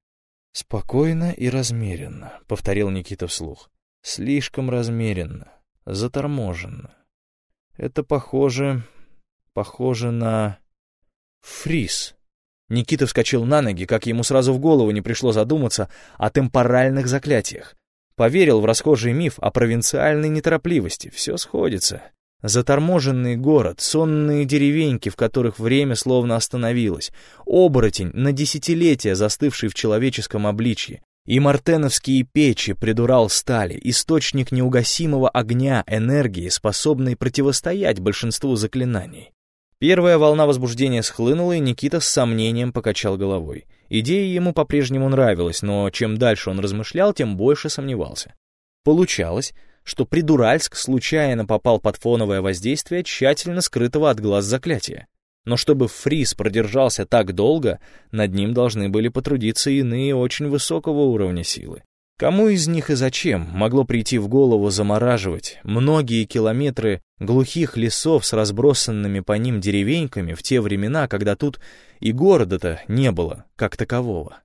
«Спокойно и размеренно», — повторил Никита вслух. «Слишком размеренно, заторможенно. Это похоже... похоже на...» Фриз. Никита вскочил на ноги, как ему сразу в голову не пришло задуматься о темпоральных заклятиях. Поверил в расхожий миф о провинциальной неторопливости. Все сходится. Заторможенный город, сонные деревеньки, в которых время словно остановилось, оборотень, на десятилетия застывший в человеческом обличье, и мартеновские печи придурал стали, источник неугасимого огня, энергии, способной противостоять большинству заклинаний. Первая волна возбуждения схлынула, и Никита с сомнением покачал головой. Идея ему по-прежнему нравилась, но чем дальше он размышлял, тем больше сомневался. Получалось, что Придуральск случайно попал под фоновое воздействие тщательно скрытого от глаз заклятия. Но чтобы фриз продержался так долго, над ним должны были потрудиться иные очень высокого уровня силы. Кому из них и зачем могло прийти в голову замораживать многие километры глухих лесов с разбросанными по ним деревеньками в те времена, когда тут и города-то не было, как такового?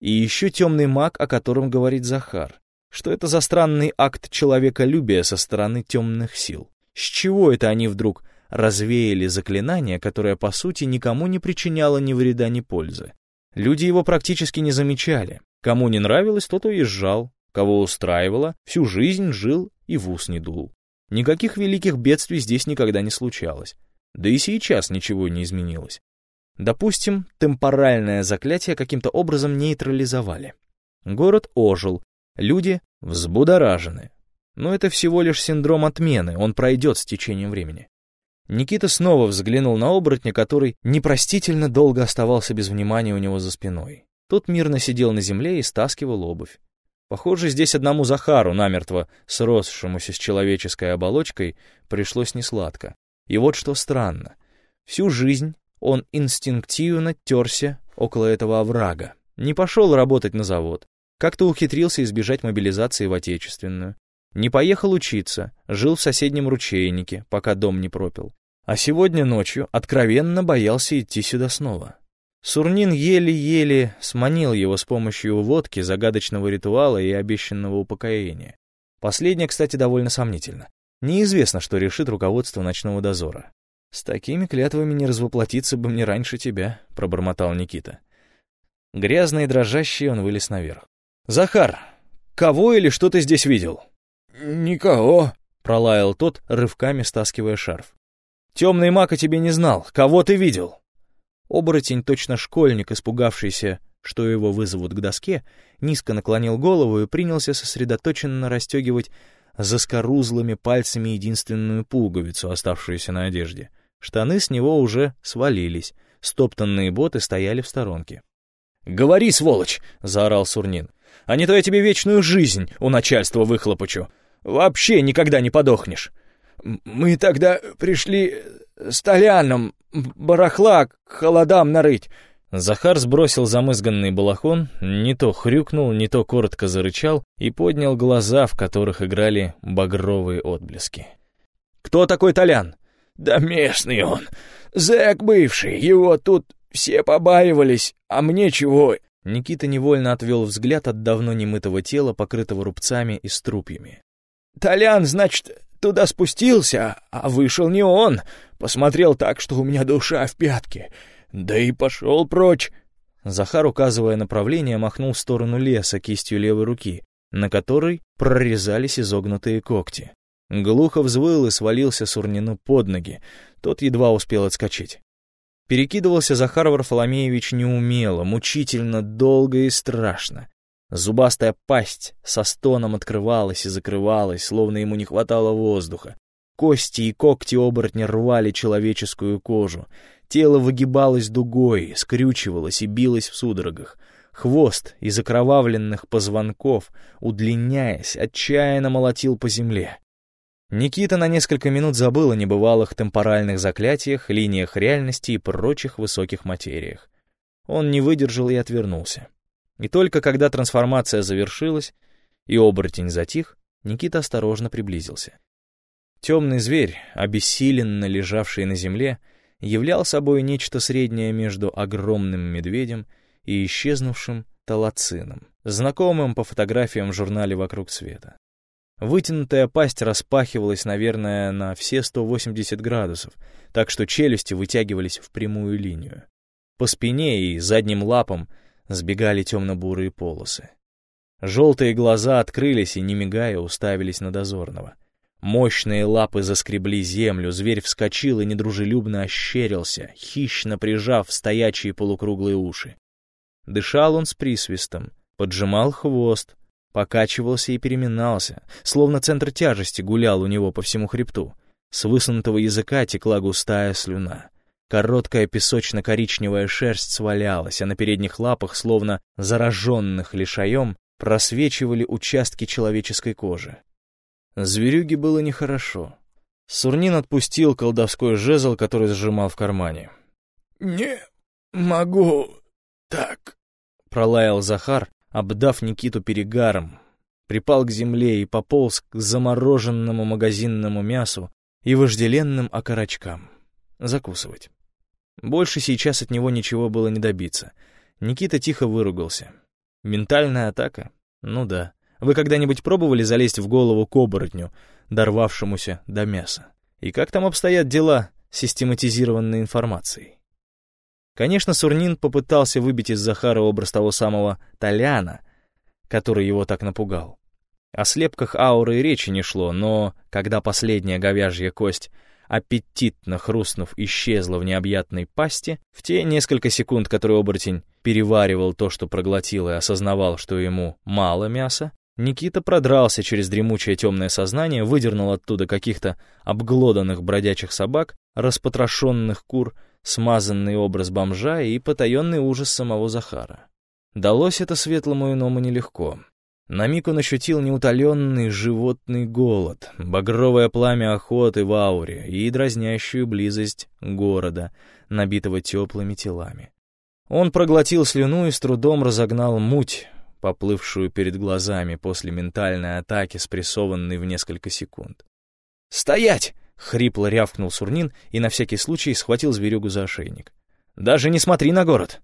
И еще темный маг, о котором говорит Захар. Что это за странный акт человеколюбия со стороны темных сил? С чего это они вдруг развеяли заклинание, которое, по сути, никому не причиняло ни вреда, ни пользы? Люди его практически не замечали, Кому не нравилось, тот уезжал, кого устраивало, всю жизнь жил и в ус не дул. Никаких великих бедствий здесь никогда не случалось. Да и сейчас ничего не изменилось. Допустим, темпоральное заклятие каким-то образом нейтрализовали. Город ожил, люди взбудоражены. Но это всего лишь синдром отмены, он пройдет с течением времени. Никита снова взглянул на оборотня, который непростительно долго оставался без внимания у него за спиной. Тот мирно сидел на земле и стаскивал обувь. Похоже, здесь одному Захару, намертво сросшемуся с человеческой оболочкой, пришлось несладко. И вот что странно. Всю жизнь он инстинктивно терся около этого оврага. Не пошел работать на завод. Как-то ухитрился избежать мобилизации в отечественную. Не поехал учиться, жил в соседнем ручейнике, пока дом не пропил. А сегодня ночью откровенно боялся идти сюда снова. Сурнин еле-еле сманил его с помощью водки, загадочного ритуала и обещанного упокоения. Последнее, кстати, довольно сомнительно. Неизвестно, что решит руководство ночного дозора. «С такими клятвами не развоплотиться бы мне раньше тебя», — пробормотал Никита. Грязный и дрожащий он вылез наверх. «Захар, кого или что ты здесь видел?»
«Никого», —
пролаял тот, рывками стаскивая шарф. «Темный маг о тебе не знал. Кого ты видел?» Оборотень, точно школьник, испугавшийся, что его вызовут к доске, низко наклонил голову и принялся сосредоточенно расстегивать заскорузлыми пальцами единственную пуговицу, оставшуюся на одежде. Штаны с него уже свалились, стоптанные боты стояли в сторонке. «Говори, сволочь!» — заорал Сурнин. «А не то я тебе вечную жизнь у начальства выхлопочу. Вообще никогда не подохнешь!»
«Мы тогда пришли с Толяном барахла к холодам нарыть».
Захар сбросил замызганный балахон, не то хрюкнул, не то коротко зарычал и поднял глаза, в которых играли багровые отблески.
«Кто такой Толян?»
«Да местный он, зэк бывший, его тут все побаивались, а мне чего?»
Никита невольно отвел взгляд от давно немытого тела, покрытого рубцами и струпьями.
«Толян, значит, туда спустился, а вышел не он. Посмотрел так, что у меня душа в пятке. Да и пошел прочь.
Захар, указывая направление, махнул в сторону леса кистью левой руки, на которой прорезались изогнутые когти. Глухо взвыл и свалился Сурнину под ноги. Тот едва успел отскочить. Перекидывался Захар Варфоломеевич неумело, мучительно, долго и страшно. Зубастая пасть со стоном открывалась и закрывалась, словно ему не хватало воздуха. Кости и когти оборотня рвали человеческую кожу. Тело выгибалось дугой, скрючивалось и билось в судорогах. Хвост из окровавленных позвонков, удлиняясь, отчаянно молотил по земле. Никита на несколько минут забыл о небывалых темпоральных заклятиях, линиях реальности и прочих высоких материях. Он не выдержал и отвернулся. И только когда трансформация завершилась и оборотень затих, Никита осторожно приблизился. Темный зверь, обессиленно лежавший на земле, являл собой нечто среднее между огромным медведем и исчезнувшим талацином, знакомым по фотографиям в журнале «Вокруг света». Вытянутая пасть распахивалась, наверное, на все 180 градусов, так что челюсти вытягивались в прямую линию. По спине и задним лапам сбегали темно-бурые полосы. Желтые глаза открылись и, не мигая, уставились на дозорного. Мощные лапы заскребли землю, зверь вскочил и недружелюбно ощерился, хищно прижав стоячие полукруглые уши. Дышал он с присвистом, поджимал хвост, покачивался и переминался, словно центр тяжести гулял у него по всему хребту. С высунутого языка текла густая слюна. Короткая песочно-коричневая шерсть свалялась, а на передних лапах, словно зараженных лишаем, просвечивали участки человеческой кожи. Зверюге было нехорошо. Сурнин отпустил колдовской жезл, который сжимал в кармане.
«Не могу так», —
пролаял Захар, обдав Никиту перегаром, припал к земле и пополз к замороженному магазинному мясу и вожделенным окорочкам. Закусывать. Больше сейчас от него ничего было не добиться. Никита тихо выругался. Ментальная атака? Ну да. Вы когда-нибудь пробовали залезть в голову к оборотню, дорвавшемуся до мяса? И как там обстоят дела с систематизированной информацией? Конечно, Сурнин попытался выбить из Захара образ того самого Толяна, который его так напугал. О слепках ауры и речи не шло, но когда последняя говяжья кость аппетитно хрустнув, исчезла в необъятной пасти, в те несколько секунд, которые оборотень переваривал то, что проглотил, и осознавал, что ему мало мяса, Никита продрался через дремучее темное сознание, выдернул оттуда каких-то обглоданных бродячих собак, распотрошенных кур, смазанный образ бомжа и потаенный ужас самого Захара. Далось это светлому иному нелегко. На миг он ощутил неутоленный животный голод, багровое пламя охоты в ауре и дразнящую близость города, набитого теплыми телами. Он проглотил слюну и с трудом разогнал муть, поплывшую перед глазами после ментальной атаки, спрессованной в несколько секунд. «Стоять!» — хрипло рявкнул Сурнин и на всякий случай схватил зверюгу за ошейник. «Даже не смотри на город!»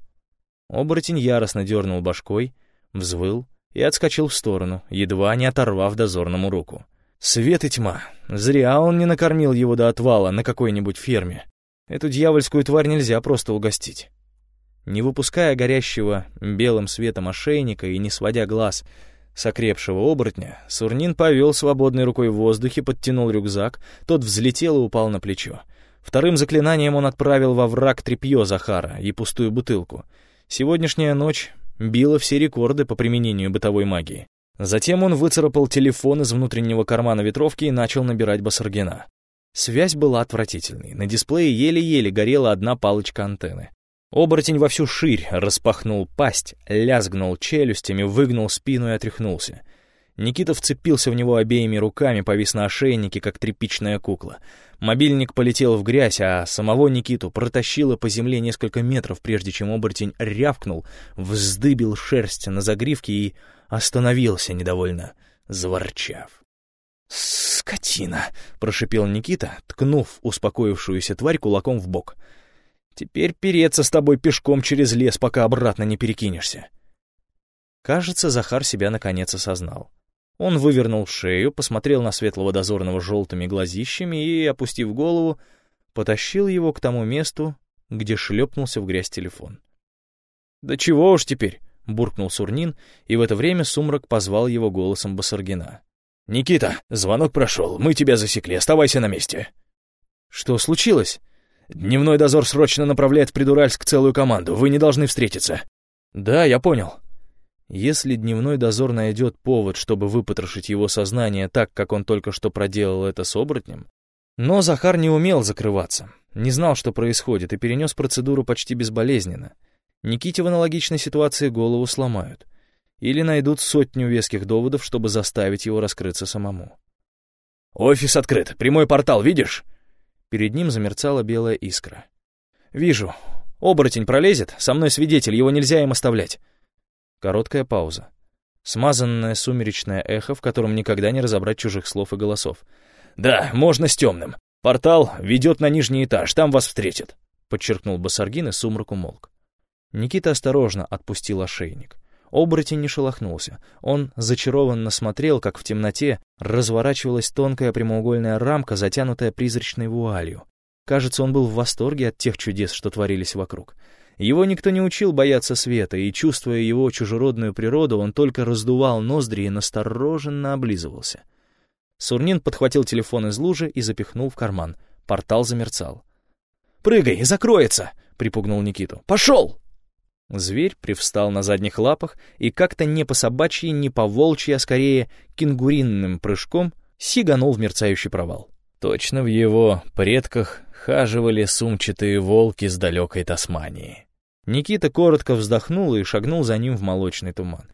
Оборотень яростно дернул башкой, взвыл — и отскочил в сторону, едва не оторвав дозорному руку. Свет и тьма. Зря он не накормил его до отвала на какой-нибудь ферме. Эту дьявольскую тварь нельзя просто угостить. Не выпуская горящего белым светом ошейника и не сводя глаз с окрепшего оборотня, Сурнин повел свободной рукой в воздухе, подтянул рюкзак, тот взлетел и упал на плечо. Вторым заклинанием он отправил во враг тряпье Захара и пустую бутылку. Сегодняшняя ночь била все рекорды по применению бытовой магии. Затем он выцарапал телефон из внутреннего кармана ветровки и начал набирать Басаргина. Связь была отвратительной, на дисплее еле-еле горела одна палочка антенны. Оборотень во всю ширь распахнул пасть, лязгнул челюстями, выгнул спину и отряхнулся. Никита вцепился в него обеими руками, повис на ошейнике, как тряпичная кукла. Мобильник полетел в грязь, а самого Никиту протащило по земле несколько метров, прежде чем оборотень рявкнул, вздыбил шерсть на загривке и остановился недовольно, заворчав. «Скотина!» — прошипел Никита, ткнув успокоившуюся тварь кулаком в бок. «Теперь переться с тобой пешком через лес, пока обратно не перекинешься». Кажется, Захар себя наконец осознал. Он вывернул шею, посмотрел на светлого дозорного желтыми глазищами и, опустив голову, потащил его к тому месту, где шлепнулся в грязь телефон. «Да чего уж теперь!» — буркнул Сурнин, и в это время Сумрак позвал его голосом Басаргина. «Никита, звонок прошел, мы тебя засекли, оставайся на месте». «Что случилось?» «Дневной дозор срочно направляет в Придуральск целую команду, вы не должны встретиться». «Да, я понял», если дневной дозор найдет повод, чтобы выпотрошить его сознание так, как он только что проделал это с оборотнем, но Захар не умел закрываться, не знал, что происходит, и перенес процедуру почти безболезненно. Никите в аналогичной ситуации голову сломают. Или найдут сотню веских доводов, чтобы заставить его раскрыться самому. «Офис открыт, прямой портал, видишь?» Перед ним замерцала белая искра. «Вижу. Оборотень пролезет, со мной свидетель, его нельзя им оставлять». Короткая пауза. Смазанное сумеречное эхо, в котором никогда не разобрать чужих слов и голосов. «Да, можно с темным. Портал ведет на нижний этаж, там вас встретят», — подчеркнул Басаргин, и сумрак умолк. Никита осторожно отпустил ошейник. Оборотень не шелохнулся. Он зачарованно смотрел, как в темноте разворачивалась тонкая прямоугольная рамка, затянутая призрачной вуалью. Кажется, он был в восторге от тех чудес, что творились вокруг. Его никто не учил бояться света, и, чувствуя его чужеродную природу, он только раздувал ноздри и настороженно облизывался. Сурнин подхватил телефон из лужи и запихнул в карман. Портал замерцал. «Прыгай, закроется!» — припугнул Никиту. «Пошел!» Зверь привстал на задних лапах и как-то не по собачьи, не по волчьи, а скорее кенгуринным прыжком сиганул в мерцающий провал. Точно в его предках хаживали сумчатые волки с далекой Тасмании. Никита коротко вздохнул и шагнул за ним в молочный туман.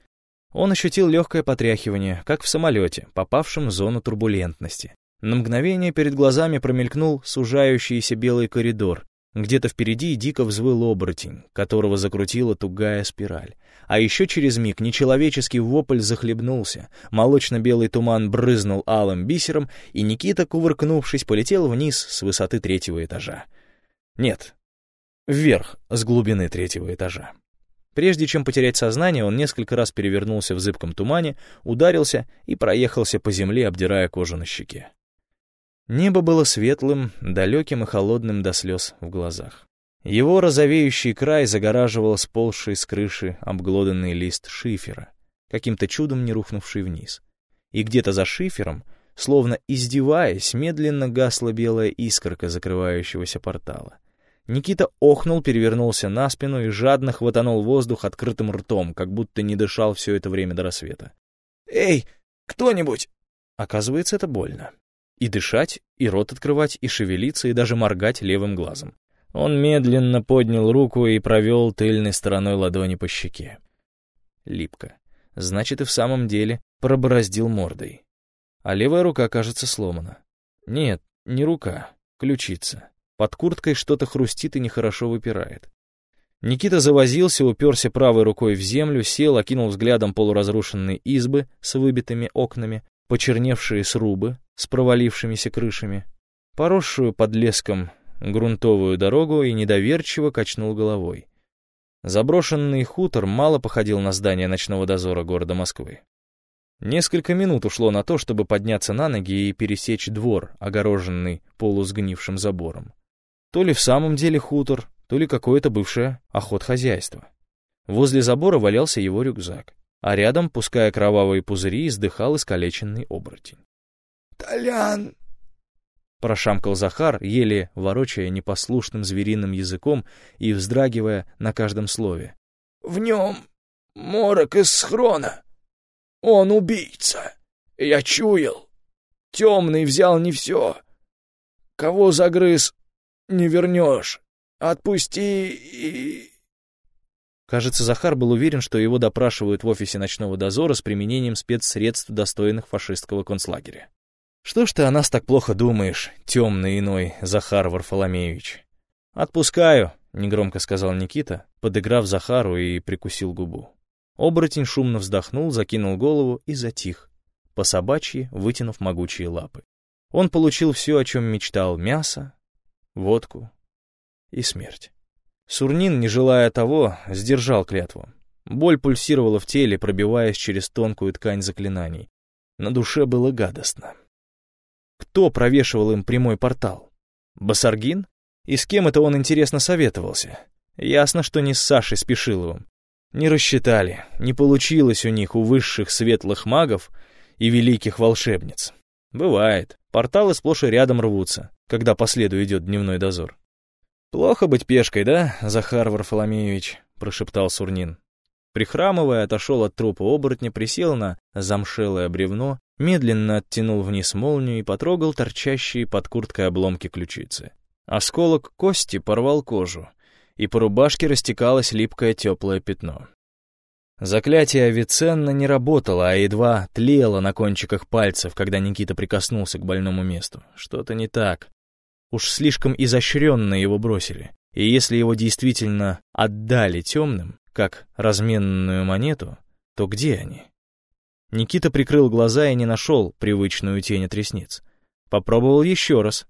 Он ощутил легкое потряхивание, как в самолете, попавшем в зону турбулентности. На мгновение перед глазами промелькнул сужающийся белый коридор. Где-то впереди дико взвыл оборотень, которого закрутила тугая спираль. А еще через миг нечеловеческий вопль захлебнулся, молочно-белый туман брызнул алым бисером, и Никита, кувыркнувшись, полетел вниз с высоты третьего этажа. Нет, Вверх, с глубины третьего этажа. Прежде чем потерять сознание, он несколько раз перевернулся в зыбком тумане, ударился и проехался по земле, обдирая кожу на щеке. Небо было светлым, далеким и холодным до слез в глазах. Его розовеющий край загораживал сползший с крыши обглоданный лист шифера, каким-то чудом не рухнувший вниз. И где-то за шифером, словно издеваясь, медленно гасла белая искорка закрывающегося портала. Никита охнул, перевернулся на спину и жадно хватанул воздух открытым ртом, как будто не дышал все это время до рассвета. «Эй, кто-нибудь!» Оказывается, это больно. И дышать, и рот открывать, и шевелиться, и даже моргать левым глазом. Он медленно поднял руку и провел тыльной стороной ладони по щеке. Липко. Значит, и в самом деле пробороздил мордой. А левая рука, кажется, сломана. Нет, не рука, ключица. Под курткой что-то хрустит и нехорошо выпирает. Никита завозился, уперся правой рукой в землю, сел, окинул взглядом полуразрушенные избы с выбитыми окнами, почерневшие срубы с провалившимися крышами, поросшую под леском грунтовую дорогу и недоверчиво качнул головой. Заброшенный хутор мало походил на здание ночного дозора города Москвы. Несколько минут ушло на то, чтобы подняться на ноги и пересечь двор, огороженный полусгнившим забором. То ли в самом деле хутор, то ли какое-то бывшее охотхозяйство. Возле забора валялся его рюкзак, а рядом, пуская кровавые пузыри, издыхал искалеченный оборотень.
«Толян!»
Прошамкал Захар, еле ворочая непослушным звериным языком и вздрагивая на каждом слове.
«В нем морок из схрона. Он убийца. Я чуял. Темный взял не все. Кого загрыз, не вернешь. Отпусти и...»
Кажется, Захар был уверен, что его допрашивают в офисе ночного дозора с применением спецсредств, достойных фашистского концлагеря. «Что ж ты о нас так плохо думаешь, темный иной Захар Варфоломеевич?» «Отпускаю», — негромко сказал Никита, подыграв Захару и прикусил губу. Оборотень шумно вздохнул, закинул голову и затих, по собачьи вытянув могучие лапы. Он получил все, о чем мечтал — мясо, водку и смерть. Сурнин, не желая того, сдержал клятву. Боль пульсировала в теле, пробиваясь через тонкую ткань заклинаний. На душе было гадостно. Кто провешивал им прямой портал? Басаргин? И с кем это он, интересно, советовался? Ясно, что не с Сашей Спешиловым. Не рассчитали, не получилось у них, у высших светлых магов и великих волшебниц. Бывает, порталы сплошь и рядом рвутся, когда по следу идет дневной дозор. «Плохо быть пешкой, да, Захар Варфоломеевич?» — прошептал Сурнин. Прихрамывая, отошел от трупа оборотня, присел на замшелое бревно, медленно оттянул вниз молнию и потрогал торчащие под курткой обломки ключицы. Осколок кости порвал кожу, и по рубашке растекалось липкое теплое пятно. Заклятие Авиценна не работало, а едва тлело на кончиках пальцев, когда Никита прикоснулся к больному месту. Что-то не так. Уж слишком изощренно его бросили. И если его действительно отдали темным, как разменную монету, то где они? Никита прикрыл глаза и не нашел привычную тень от ресниц. Попробовал еще раз.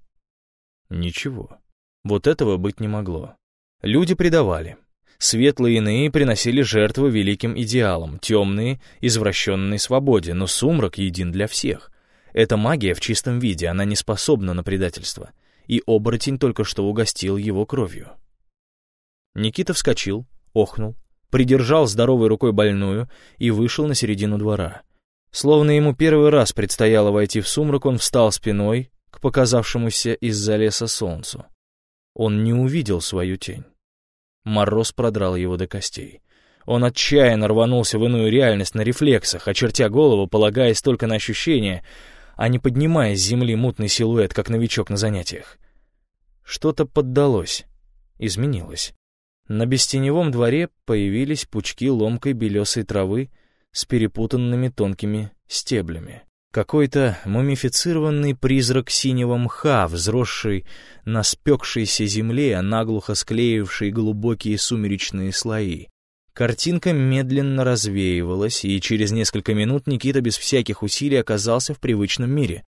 Ничего. Вот этого быть не могло. Люди предавали. Светлые иные приносили жертвы великим идеалам, темные — извращенной свободе, но сумрак един для всех. Это магия в чистом виде, она не способна на предательство и оборотень только что угостил его кровью. Никита вскочил, охнул, придержал здоровой рукой больную и вышел на середину двора. Словно ему первый раз предстояло войти в сумрак, он встал спиной к показавшемуся из-за леса солнцу. Он не увидел свою тень. Мороз продрал его до костей. Он отчаянно рванулся в иную реальность на рефлексах, очертя голову, полагаясь только на ощущения, а не поднимая с земли мутный силуэт, как новичок на занятиях. Что-то поддалось, изменилось. На бестеневом дворе появились пучки ломкой белесой травы с перепутанными тонкими стеблями. Какой-то мумифицированный призрак синего мха, взросший на спекшейся земле, наглухо склеивший глубокие сумеречные слои. Картинка медленно развеивалась, и через несколько минут Никита без всяких усилий оказался в привычном мире.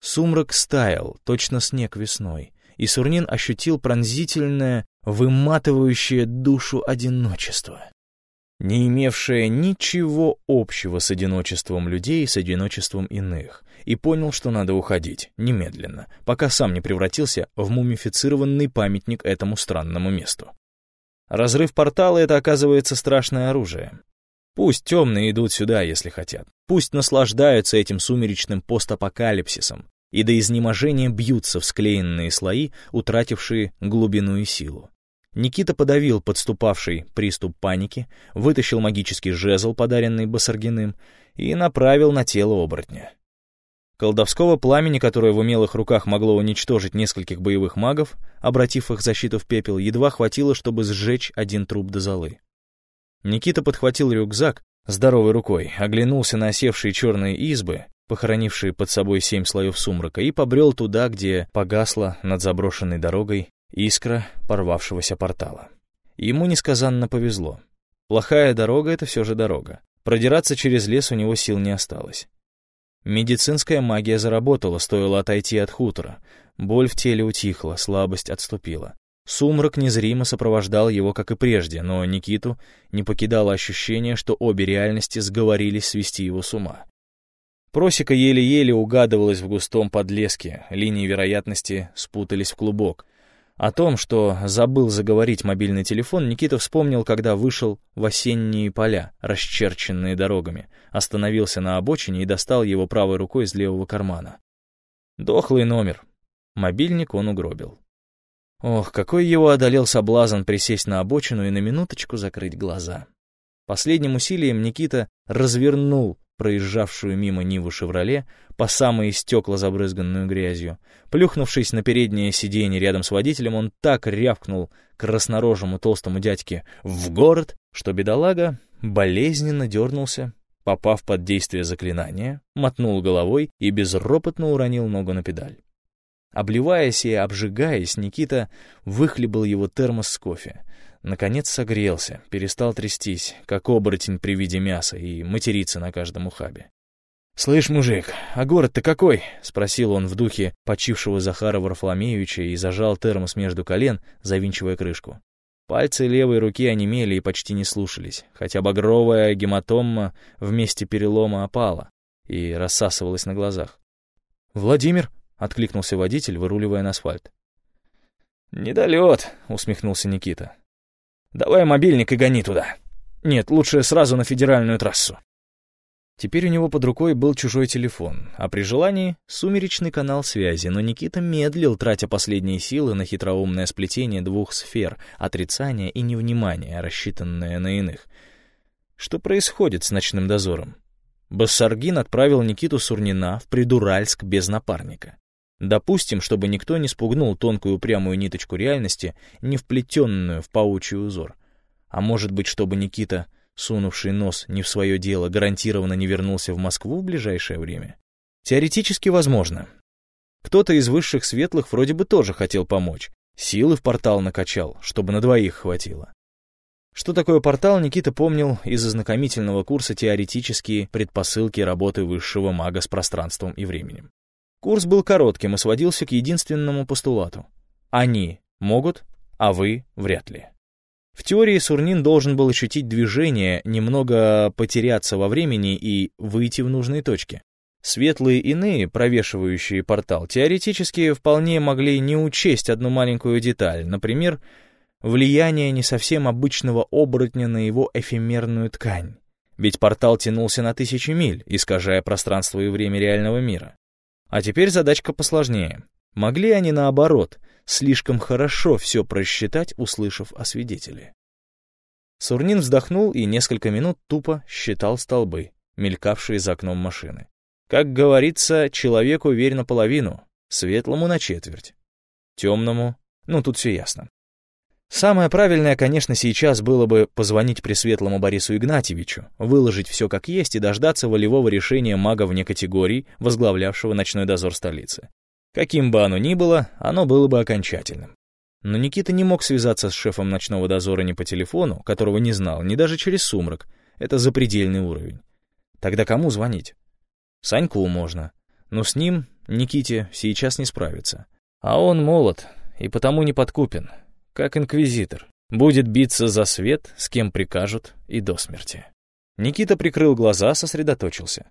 Сумрак стаял, точно снег весной, и Сурнин ощутил пронзительное, выматывающее душу одиночество, не имевшее ничего общего с одиночеством людей и с одиночеством иных, и понял, что надо уходить, немедленно, пока сам не превратился в мумифицированный памятник этому странному месту. Разрыв портала — это, оказывается, страшное оружие. Пусть темные идут сюда, если хотят. Пусть наслаждаются этим сумеречным постапокалипсисом и до изнеможения бьются в склеенные слои, утратившие глубину и силу. Никита подавил подступавший приступ паники, вытащил магический жезл, подаренный Басаргиным, и направил на тело оборотня. Колдовского пламени, которое в умелых руках могло уничтожить нескольких боевых магов, обратив их защиту в пепел, едва хватило, чтобы сжечь один труп до золы. Никита подхватил рюкзак здоровой рукой, оглянулся на осевшие черные избы, похоронившие под собой семь слоев сумрака, и побрел туда, где погасла над заброшенной дорогой искра порвавшегося портала. Ему несказанно повезло. Плохая дорога — это все же дорога. Продираться через лес у него сил не осталось. Медицинская магия заработала, стоило отойти от хутора. Боль в теле утихла, слабость отступила. Сумрак незримо сопровождал его, как и прежде, но Никиту не покидало ощущение, что обе реальности сговорились свести его с ума. Просека еле-еле угадывалась в густом подлеске, линии вероятности спутались в клубок — о том, что забыл заговорить мобильный телефон, Никита вспомнил, когда вышел в осенние поля, расчерченные дорогами, остановился на обочине и достал его правой рукой из левого кармана. Дохлый номер. Мобильник он угробил. Ох, какой его одолел соблазн присесть на обочину и на минуточку закрыть глаза. Последним усилием Никита развернул проезжавшую мимо Ниву «Шевроле», по самые стекла забрызганную грязью. Плюхнувшись на переднее сиденье рядом с водителем, он так рявкнул краснорожему толстому дядьке «в город», что бедолага болезненно дернулся, попав под действие заклинания, мотнул головой и безропотно уронил ногу на педаль. Обливаясь и обжигаясь, Никита выхлебал его термос с кофе. Наконец согрелся, перестал трястись, как оборотень при виде мяса, и материться на каждом ухабе. «Слышь, мужик, а город-то какой?» — спросил он в духе почившего Захара Варфоломеевича и зажал термос между колен, завинчивая крышку. Пальцы левой руки онемели и почти не слушались, хотя багровая гематома вместе перелома опала и рассасывалась на глазах. «Владимир!» — откликнулся водитель, выруливая на асфальт.
«Недолет!» — усмехнулся Никита. Давай мобильник и гони туда. Нет, лучше сразу на федеральную трассу.
Теперь у него под рукой был чужой телефон, а при желании — сумеречный канал связи, но Никита медлил, тратя последние силы на хитроумное сплетение двух сфер — отрицания и невнимания, рассчитанное на иных. Что происходит с ночным дозором? Бассаргин отправил Никиту Сурнина в Придуральск без напарника. Допустим, чтобы никто не спугнул тонкую упрямую ниточку реальности, не вплетенную в паучий узор. А может быть, чтобы Никита, сунувший нос не в свое дело, гарантированно не вернулся в Москву в ближайшее время? Теоретически возможно. Кто-то из высших светлых вроде бы тоже хотел помочь. Силы в портал накачал, чтобы на двоих хватило. Что такое портал, Никита помнил из ознакомительного курса теоретические предпосылки работы высшего мага с пространством и временем. Курс был коротким и сводился к единственному постулату. Они могут, а вы вряд ли. В теории Сурнин должен был ощутить движение, немного потеряться во времени и выйти в нужные точки. Светлые иные, провешивающие портал, теоретически вполне могли не учесть одну маленькую деталь, например, влияние не совсем обычного оборотня на его эфемерную ткань. Ведь портал тянулся на тысячи миль, искажая пространство и время реального мира. А теперь задачка посложнее. Могли они, наоборот, слишком хорошо все просчитать, услышав о свидетеле? Сурнин вздохнул и несколько минут тупо считал столбы, мелькавшие за окном машины. Как говорится, человеку верь наполовину, светлому на четверть, темному, ну тут все ясно. Самое правильное, конечно, сейчас было бы позвонить Пресветлому Борису Игнатьевичу, выложить все как есть и дождаться волевого решения мага вне категорий, возглавлявшего ночной дозор столицы. Каким бы оно ни было, оно было бы окончательным. Но Никита не мог связаться с шефом ночного дозора ни по телефону, которого не знал, ни даже через сумрак. Это запредельный уровень. Тогда кому звонить? Саньку можно. Но с ним, Никите, сейчас не справиться. А он молод и потому не подкупен как инквизитор. Будет биться за свет, с кем прикажут, и до смерти. Никита прикрыл глаза, сосредоточился.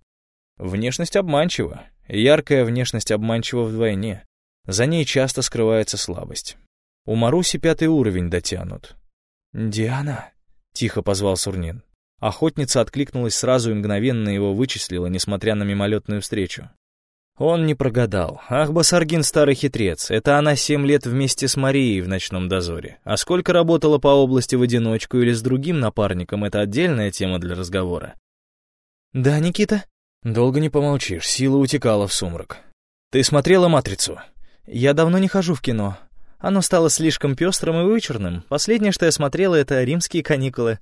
Внешность обманчива, яркая внешность обманчива вдвойне. За ней часто скрывается слабость. У Маруси пятый уровень дотянут. «Диана?» — тихо позвал Сурнин. Охотница откликнулась сразу и мгновенно его вычислила, несмотря на мимолетную встречу. Он не прогадал. Ах, Басаргин старый хитрец. Это она семь лет вместе с Марией в ночном дозоре. А сколько работала по области в одиночку или с другим напарником, это отдельная тема для разговора. Да, Никита? Долго не помолчишь, сила утекала в сумрак. Ты смотрела «Матрицу»? Я давно не хожу в кино. Оно стало слишком пестрым и вычурным. Последнее, что я смотрела, это «Римские каникулы».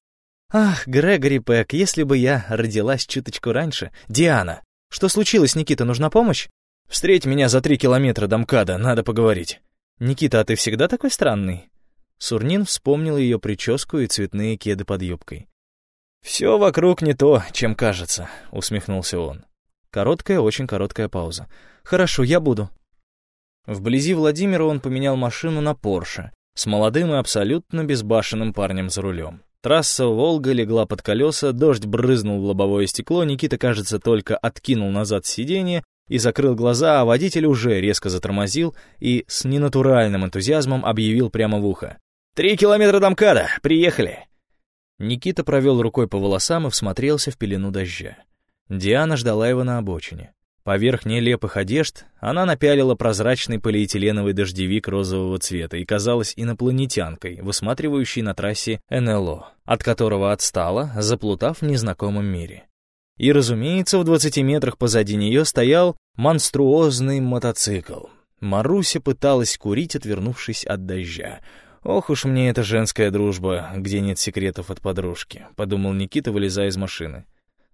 Ах, Грегори Пэк, если бы я родилась чуточку раньше. Диана, «Что случилось, Никита, нужна помощь?» «Встреть меня за три километра до МКАДа, надо поговорить». «Никита, а ты всегда такой странный?» Сурнин вспомнил ее прическу и цветные кеды под юбкой. «Все вокруг не то, чем кажется», — усмехнулся он. Короткая, очень короткая пауза. «Хорошо, я буду». Вблизи Владимира он поменял машину на Порше с молодым и абсолютно безбашенным парнем за рулем. Трасса Волга легла под колеса, дождь брызнул в лобовое стекло, Никита, кажется, только откинул назад сиденье и закрыл глаза, а водитель уже резко затормозил и с ненатуральным энтузиазмом объявил прямо в ухо. «Три километра до МКАДа! Приехали!» Никита провел рукой по волосам и всмотрелся в пелену дождя. Диана ждала его на обочине. Поверх нелепых одежд она напялила прозрачный полиэтиленовый дождевик розового цвета и казалась инопланетянкой, высматривающей на трассе НЛО, от которого отстала, заплутав в незнакомом мире. И, разумеется, в 20 метрах позади нее стоял монструозный мотоцикл. Маруся пыталась курить, отвернувшись от дождя. «Ох уж мне эта женская дружба, где нет секретов от подружки», — подумал Никита, вылезая из машины.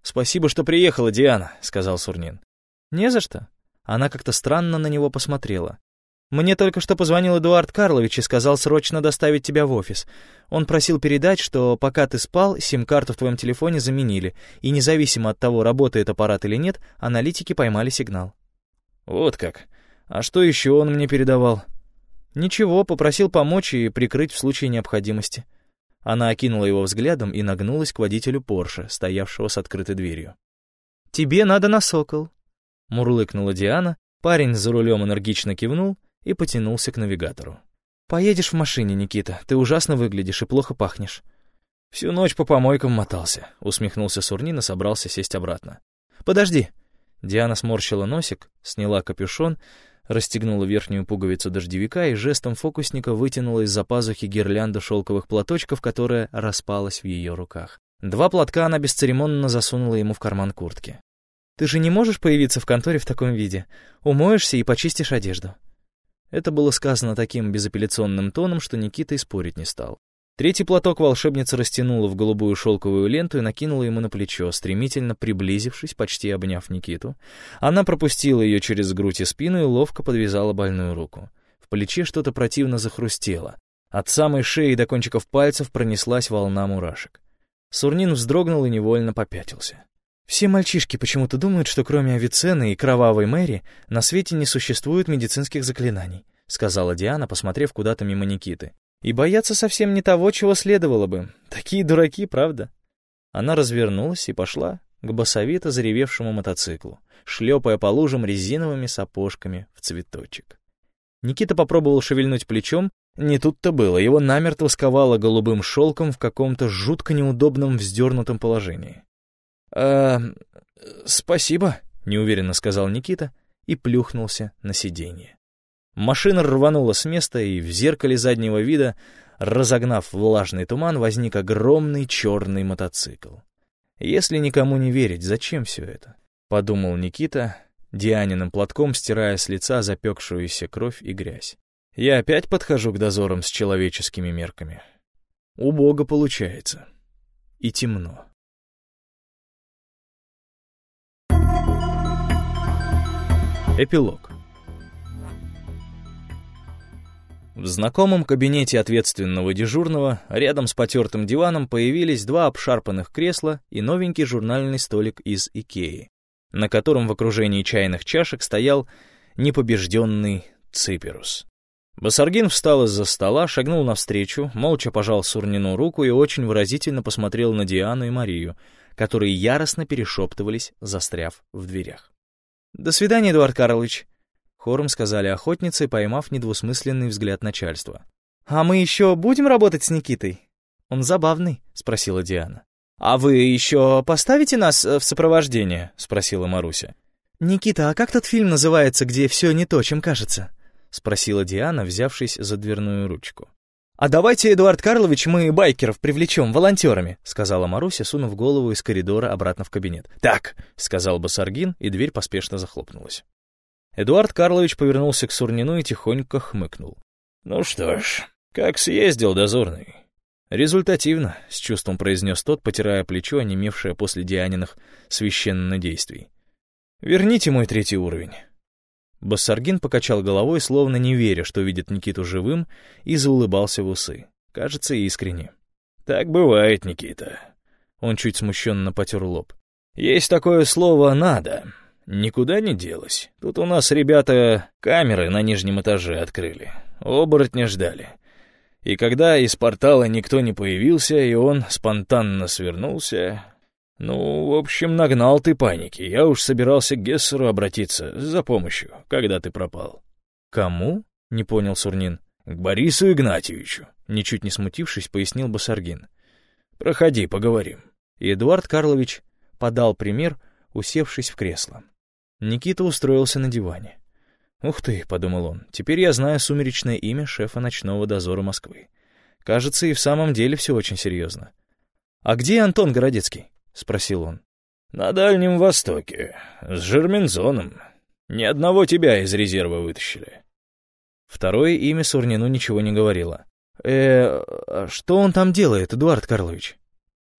«Спасибо, что приехала, Диана», — сказал Сурнин. «Не за что». Она как-то странно на него посмотрела. «Мне только что позвонил Эдуард Карлович и сказал срочно доставить тебя в офис. Он просил передать, что пока ты спал, сим-карту в твоем телефоне заменили, и независимо от того, работает аппарат или нет, аналитики поймали сигнал».
«Вот как. А что еще он мне передавал?»
«Ничего, попросил помочь и прикрыть в случае необходимости». Она окинула его взглядом и нагнулась к водителю Порше, стоявшего с открытой дверью. «Тебе надо на «Сокол», — мурлыкнула Диана, парень за рулем энергично кивнул и потянулся к навигатору. «Поедешь в машине, Никита, ты ужасно выглядишь и плохо пахнешь».
«Всю ночь по помойкам мотался», — усмехнулся Сурнин и собрался сесть обратно.
«Подожди». Диана сморщила носик, сняла капюшон расстегнула верхнюю пуговицу дождевика и жестом фокусника вытянула из-за пазухи гирлянду шелковых платочков, которая распалась в ее руках. Два платка она бесцеремонно засунула ему в карман куртки. «Ты же не можешь появиться в конторе в таком виде. Умоешься и почистишь одежду». Это было сказано таким безапелляционным тоном, что Никита и спорить не стал. Третий платок волшебница растянула в голубую шелковую ленту и накинула ему на плечо, стремительно приблизившись, почти обняв Никиту. Она пропустила ее через грудь и спину и ловко подвязала больную руку. В плече что-то противно захрустело. От самой шеи до кончиков пальцев пронеслась волна мурашек. Сурнин вздрогнул и невольно попятился. Все мальчишки почему-то думают, что кроме Авиценны и Кровавой Мэри на свете не существует медицинских заклинаний, сказала Диана, посмотрев куда-то мимо Никиты. И боятся совсем не того, чего следовало бы. Такие дураки, правда? Она развернулась и пошла к басовито заревевшему мотоциклу, шлепая по лужам резиновыми сапожками в цветочек. Никита попробовал шевельнуть плечом, не тут-то было, его намертво сковало голубым шелком в каком-то жутко неудобном вздернутом положении. «Э, спасибо», — неуверенно сказал Никита и плюхнулся на сиденье. Машина рванула с места, и в зеркале заднего вида, разогнав влажный туман, возник огромный черный мотоцикл. Если никому не верить, зачем все это? Подумал Никита, Дианиным платком стирая с лица запекшуюся кровь и грязь. Я опять подхожу к дозорам с человеческими мерками. Убого получается. И темно. Эпилог. В знакомом кабинете ответственного дежурного рядом с потертым диваном появились два обшарпанных кресла и новенький журнальный столик из Икеи, на котором в окружении чайных чашек стоял непобежденный Циперус. Басаргин встал из-за стола, шагнул навстречу, молча пожал Сурнину руку и очень выразительно посмотрел на Диану и Марию, которые яростно перешептывались, застряв в дверях. «До свидания, Эдуард Карлович», Хором сказали охотницы, поймав недвусмысленный взгляд начальства. «А мы еще будем работать с Никитой?» «Он забавный», — спросила Диана. «А вы еще поставите нас э, в сопровождение?» — спросила Маруся. «Никита, а как тот фильм называется, где все не то, чем кажется?» — спросила Диана, взявшись за дверную ручку. «А давайте, Эдуард Карлович, мы байкеров привлечем волонтерами», — сказала Маруся, сунув голову из коридора обратно в кабинет. «Так», — сказал Басаргин, и дверь поспешно захлопнулась. Эдуард Карлович повернулся к Сурнину и тихонько хмыкнул. «Ну что ж, как съездил дозорный?» «Результативно», — с чувством произнес тот, потирая плечо, онемевшее после Дианиных священных действий. «Верните мой третий уровень». Бассаргин покачал головой, словно не веря, что видит Никиту живым, и заулыбался в усы. Кажется, искренне. «Так бывает, Никита». Он чуть смущенно потер лоб. «Есть такое слово «надо». Никуда не делось. Тут у нас ребята камеры на нижнем этаже открыли. Оборотня ждали. И когда из портала никто не появился, и он спонтанно свернулся... Ну, в общем, нагнал ты паники. Я уж собирался к Гессеру обратиться за помощью, когда ты пропал. «Кому?» — не понял Сурнин. «К Борису Игнатьевичу», — ничуть не смутившись, пояснил Басаргин. «Проходи, поговорим». И Эдуард Карлович подал пример, усевшись в кресло. Никита устроился на диване. «Ух ты», — подумал он, — «теперь я знаю сумеречное имя шефа ночного дозора Москвы. Кажется, и в самом деле все очень серьезно». «А где Антон Городецкий?» — спросил он. «На Дальнем Востоке, с Жермензоном. Ни одного тебя из резерва вытащили». Второе имя Сурнину ничего не говорило. э что он там делает, Эдуард Карлович?»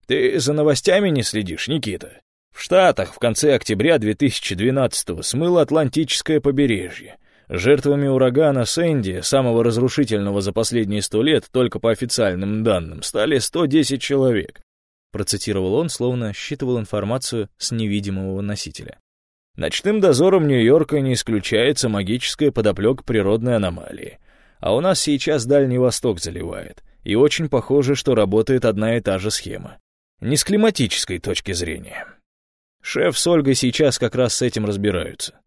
«Ты за новостями не следишь, Никита? В Штатах в конце октября 2012-го смыло Атлантическое побережье. Жертвами урагана Сэнди, самого разрушительного за последние сто лет, только по официальным данным, стали 110 человек. Процитировал он, словно считывал информацию с невидимого носителя. Ночным дозором Нью-Йорка не исключается магическая подоплека природной аномалии. А у нас сейчас Дальний Восток заливает, и очень похоже, что работает одна и та же схема. Не с климатической точки зрения. Шеф с Ольгой сейчас как раз с этим разбираются.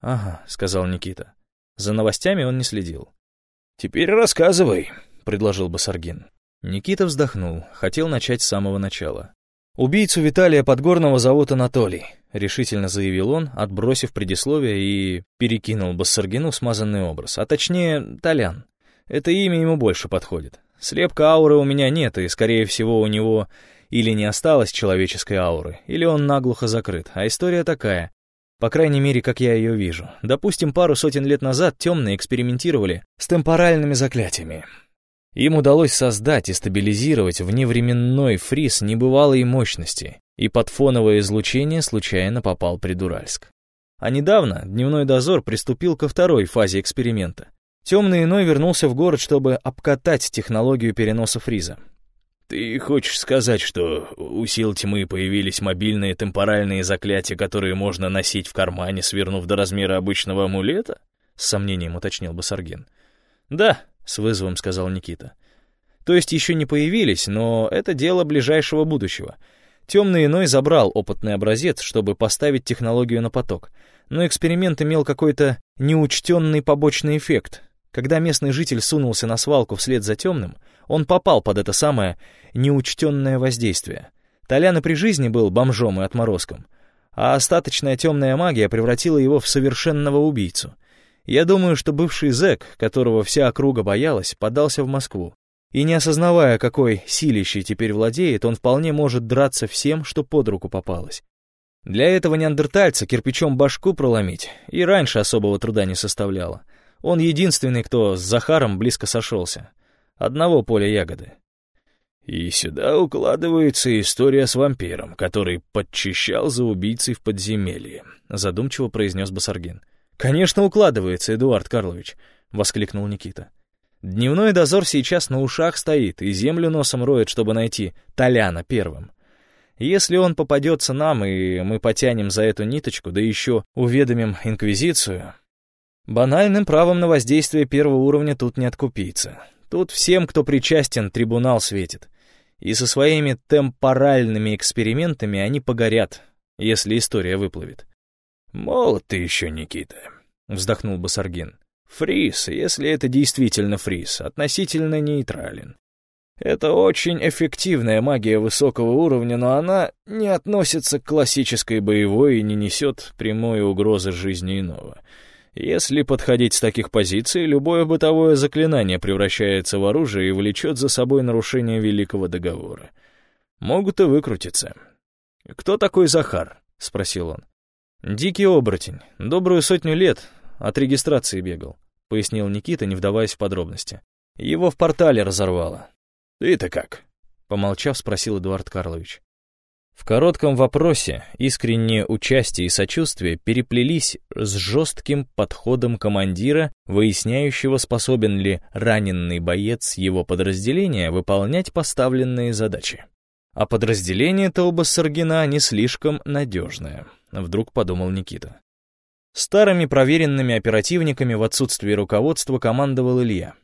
«Ага», — сказал Никита. За новостями он не следил.
«Теперь рассказывай», — предложил Басаргин.
Никита вздохнул, хотел начать с самого начала. «Убийцу Виталия Подгорного зовут Анатолий», — решительно заявил он, отбросив предисловие и перекинул Бассаргину смазанный образ, а точнее, Толян. Это имя ему больше подходит. Слепка ауры у меня нет, и, скорее всего, у него или не осталось человеческой ауры, или он наглухо закрыт. А история такая. По крайней мере, как я ее вижу. Допустим, пару сотен лет назад темные экспериментировали с темпоральными заклятиями. Им удалось создать и стабилизировать вневременной фриз небывалой мощности, и под фоновое излучение случайно попал Придуральск. А недавно дневной дозор приступил ко второй фазе эксперимента. Темный иной вернулся в город, чтобы обкатать технологию переноса фриза.
«Ты хочешь сказать, что у сил тьмы появились мобильные темпоральные заклятия, которые можно носить в кармане, свернув до размера обычного амулета?»
— с сомнением уточнил Басаргин. «Да», — с вызовом сказал Никита. «То есть еще не появились, но это дело ближайшего будущего. Темный иной забрал опытный образец, чтобы поставить технологию на поток, но эксперимент имел какой-то неучтенный побочный эффект. Когда местный житель сунулся на свалку вслед за темным, он попал под это самое неучтенное воздействие. Толян и при жизни был бомжом и отморозком, а остаточная темная магия превратила его в совершенного убийцу. Я думаю, что бывший зэк, которого вся округа боялась, подался в Москву. И не осознавая, какой силищей теперь владеет, он вполне может драться всем, что под руку попалось. Для этого неандертальца кирпичом башку проломить и раньше особого труда не составляло. Он единственный, кто с Захаром близко сошелся одного поля ягоды.
И сюда укладывается история с вампиром, который подчищал за убийцей в подземелье, задумчиво произнес Басаргин.
Конечно, укладывается, Эдуард Карлович, воскликнул Никита. Дневной дозор сейчас на ушах стоит и землю носом роет, чтобы найти Толяна первым. Если он попадется нам, и мы потянем за эту ниточку, да еще уведомим Инквизицию, банальным правом на воздействие первого уровня тут не откупиться. Тут всем, кто причастен, трибунал светит. И со своими темпоральными экспериментами они погорят, если история выплывет.
«Молод ты еще, Никита», — вздохнул Басаргин. «Фриз, если это действительно фриз, относительно нейтрален. Это очень эффективная магия высокого уровня, но она не относится к классической боевой и не несет прямой угрозы жизни иного. Если подходить с таких позиций, любое бытовое заклинание превращается в оружие и влечет за собой нарушение Великого Договора. Могут и выкрутиться. «Кто такой Захар?» — спросил он.
«Дикий оборотень. Добрую сотню лет от регистрации бегал», — пояснил Никита, не вдаваясь в подробности. «Его в портале разорвало».
«Ты-то как?»
— помолчав, спросил Эдуард Карлович. В коротком вопросе искреннее участие и сочувствие переплелись с жестким подходом командира, выясняющего, способен ли раненый боец его подразделения выполнять поставленные задачи. А подразделение-то у Бассаргина не слишком надежное, вдруг подумал Никита. Старыми проверенными оперативниками в отсутствии руководства командовал Илья.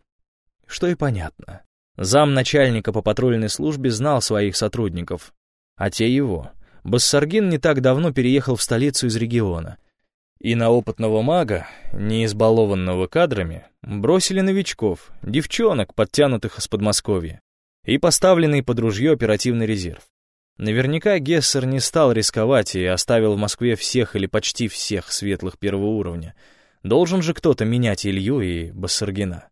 Что и понятно. Зам начальника по патрульной службе знал своих сотрудников, а те его. Бассаргин не так давно переехал в столицу из региона. И на опытного мага, не избалованного кадрами, бросили новичков, девчонок, подтянутых из Подмосковья, и поставленный под ружье оперативный резерв. Наверняка Гессер не стал рисковать и оставил в Москве всех или почти всех светлых первого уровня. Должен же кто-то менять Илью и Бассаргина.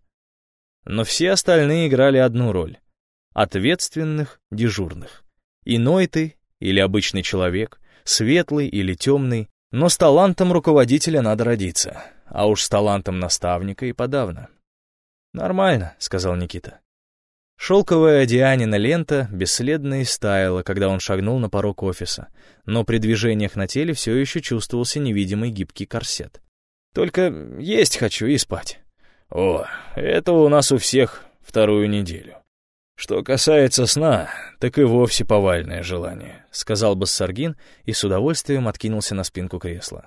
Но все остальные играли одну роль — ответственных дежурных. Иной ты или обычный человек, светлый или темный, но с талантом руководителя надо родиться, а уж с талантом наставника и подавно. «Нормально», — сказал Никита. Шелковая Дианина лента бесследно истаяла, когда он шагнул на порог офиса, но при движениях на теле все еще чувствовался невидимый гибкий корсет. «Только есть хочу и спать».
«О, это у нас у всех вторую неделю. Что касается сна, так и вовсе повальное желание», — сказал Бассаргин и с удовольствием откинулся на спинку кресла.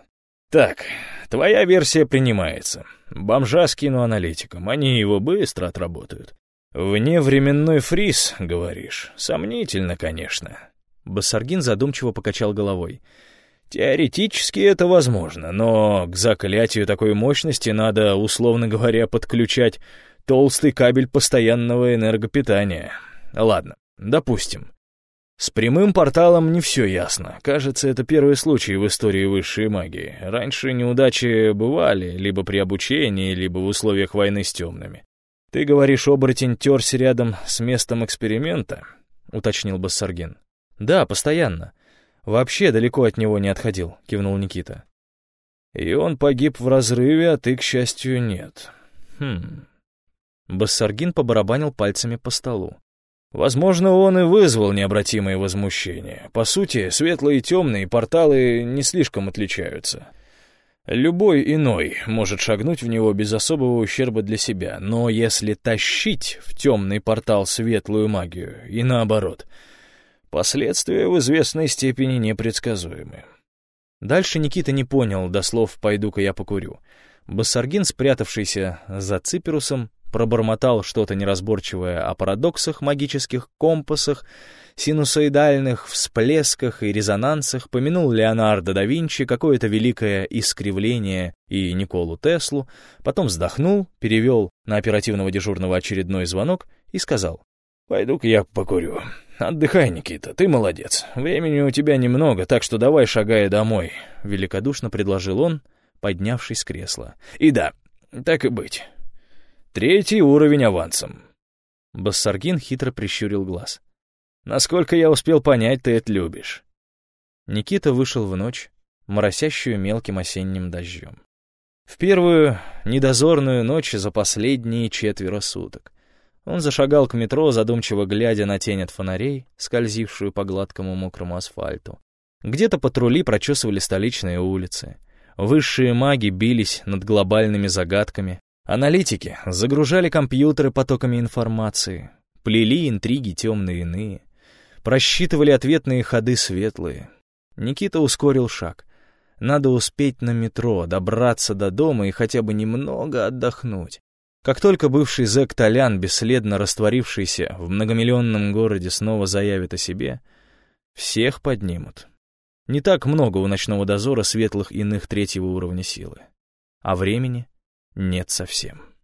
«Так, твоя версия принимается. Бомжа скину аналитикам, они его быстро отработают. Вневременной фриз, говоришь? Сомнительно, конечно».
Бассаргин задумчиво покачал головой.
Теоретически это возможно, но к заклятию такой мощности надо, условно говоря, подключать толстый кабель постоянного энергопитания. Ладно, допустим. С прямым порталом не все ясно. Кажется, это первый случай в истории высшей магии. Раньше неудачи бывали либо при обучении, либо в условиях войны с темными. Ты говоришь, оборотень терся рядом с местом эксперимента? Уточнил Бассаргин.
Да, постоянно. Вообще далеко от него не отходил, кивнул Никита.
И он погиб в разрыве, а ты, к счастью, нет.
Хм. Бассаргин побарабанил пальцами по столу.
Возможно, он и вызвал необратимое возмущение. По сути, светлые и темные порталы не слишком отличаются. Любой иной может шагнуть в него без особого ущерба для себя, но если тащить в темный портал светлую магию, и наоборот, последствия в известной степени непредсказуемы.
Дальше Никита не понял, до слов «пойду-ка я покурю». Бассаргин, спрятавшийся за Циперусом, пробормотал что-то неразборчивое о парадоксах, магических компасах, синусоидальных всплесках и резонансах, помянул Леонардо да Винчи, какое-то великое искривление и Николу Теслу, потом вздохнул, перевел на оперативного дежурного очередной звонок и сказал,
«Пойду-ка я покурю. Отдыхай, Никита, ты молодец. Времени у тебя немного, так что давай шагай домой», — великодушно предложил он, поднявшись с кресла. «И да, так и быть». Третий уровень авансом.
Бассаргин хитро прищурил глаз.
Насколько я успел понять, ты это любишь.
Никита вышел в ночь, моросящую мелким осенним дождем. В первую недозорную ночь за последние четверо суток. Он зашагал к метро, задумчиво глядя на тень от фонарей, скользившую по гладкому мокрому асфальту. Где-то патрули прочесывали столичные улицы. Высшие маги бились над глобальными загадками, Аналитики загружали компьютеры потоками информации, плели интриги темные иные, просчитывали ответные ходы светлые. Никита ускорил шаг. Надо успеть на метро, добраться до дома и хотя бы немного отдохнуть. Как только бывший зэк Толян, бесследно растворившийся в многомиллионном городе, снова заявит о себе, всех поднимут. Не так много у ночного дозора светлых иных третьего уровня силы. А времени — нет совсем.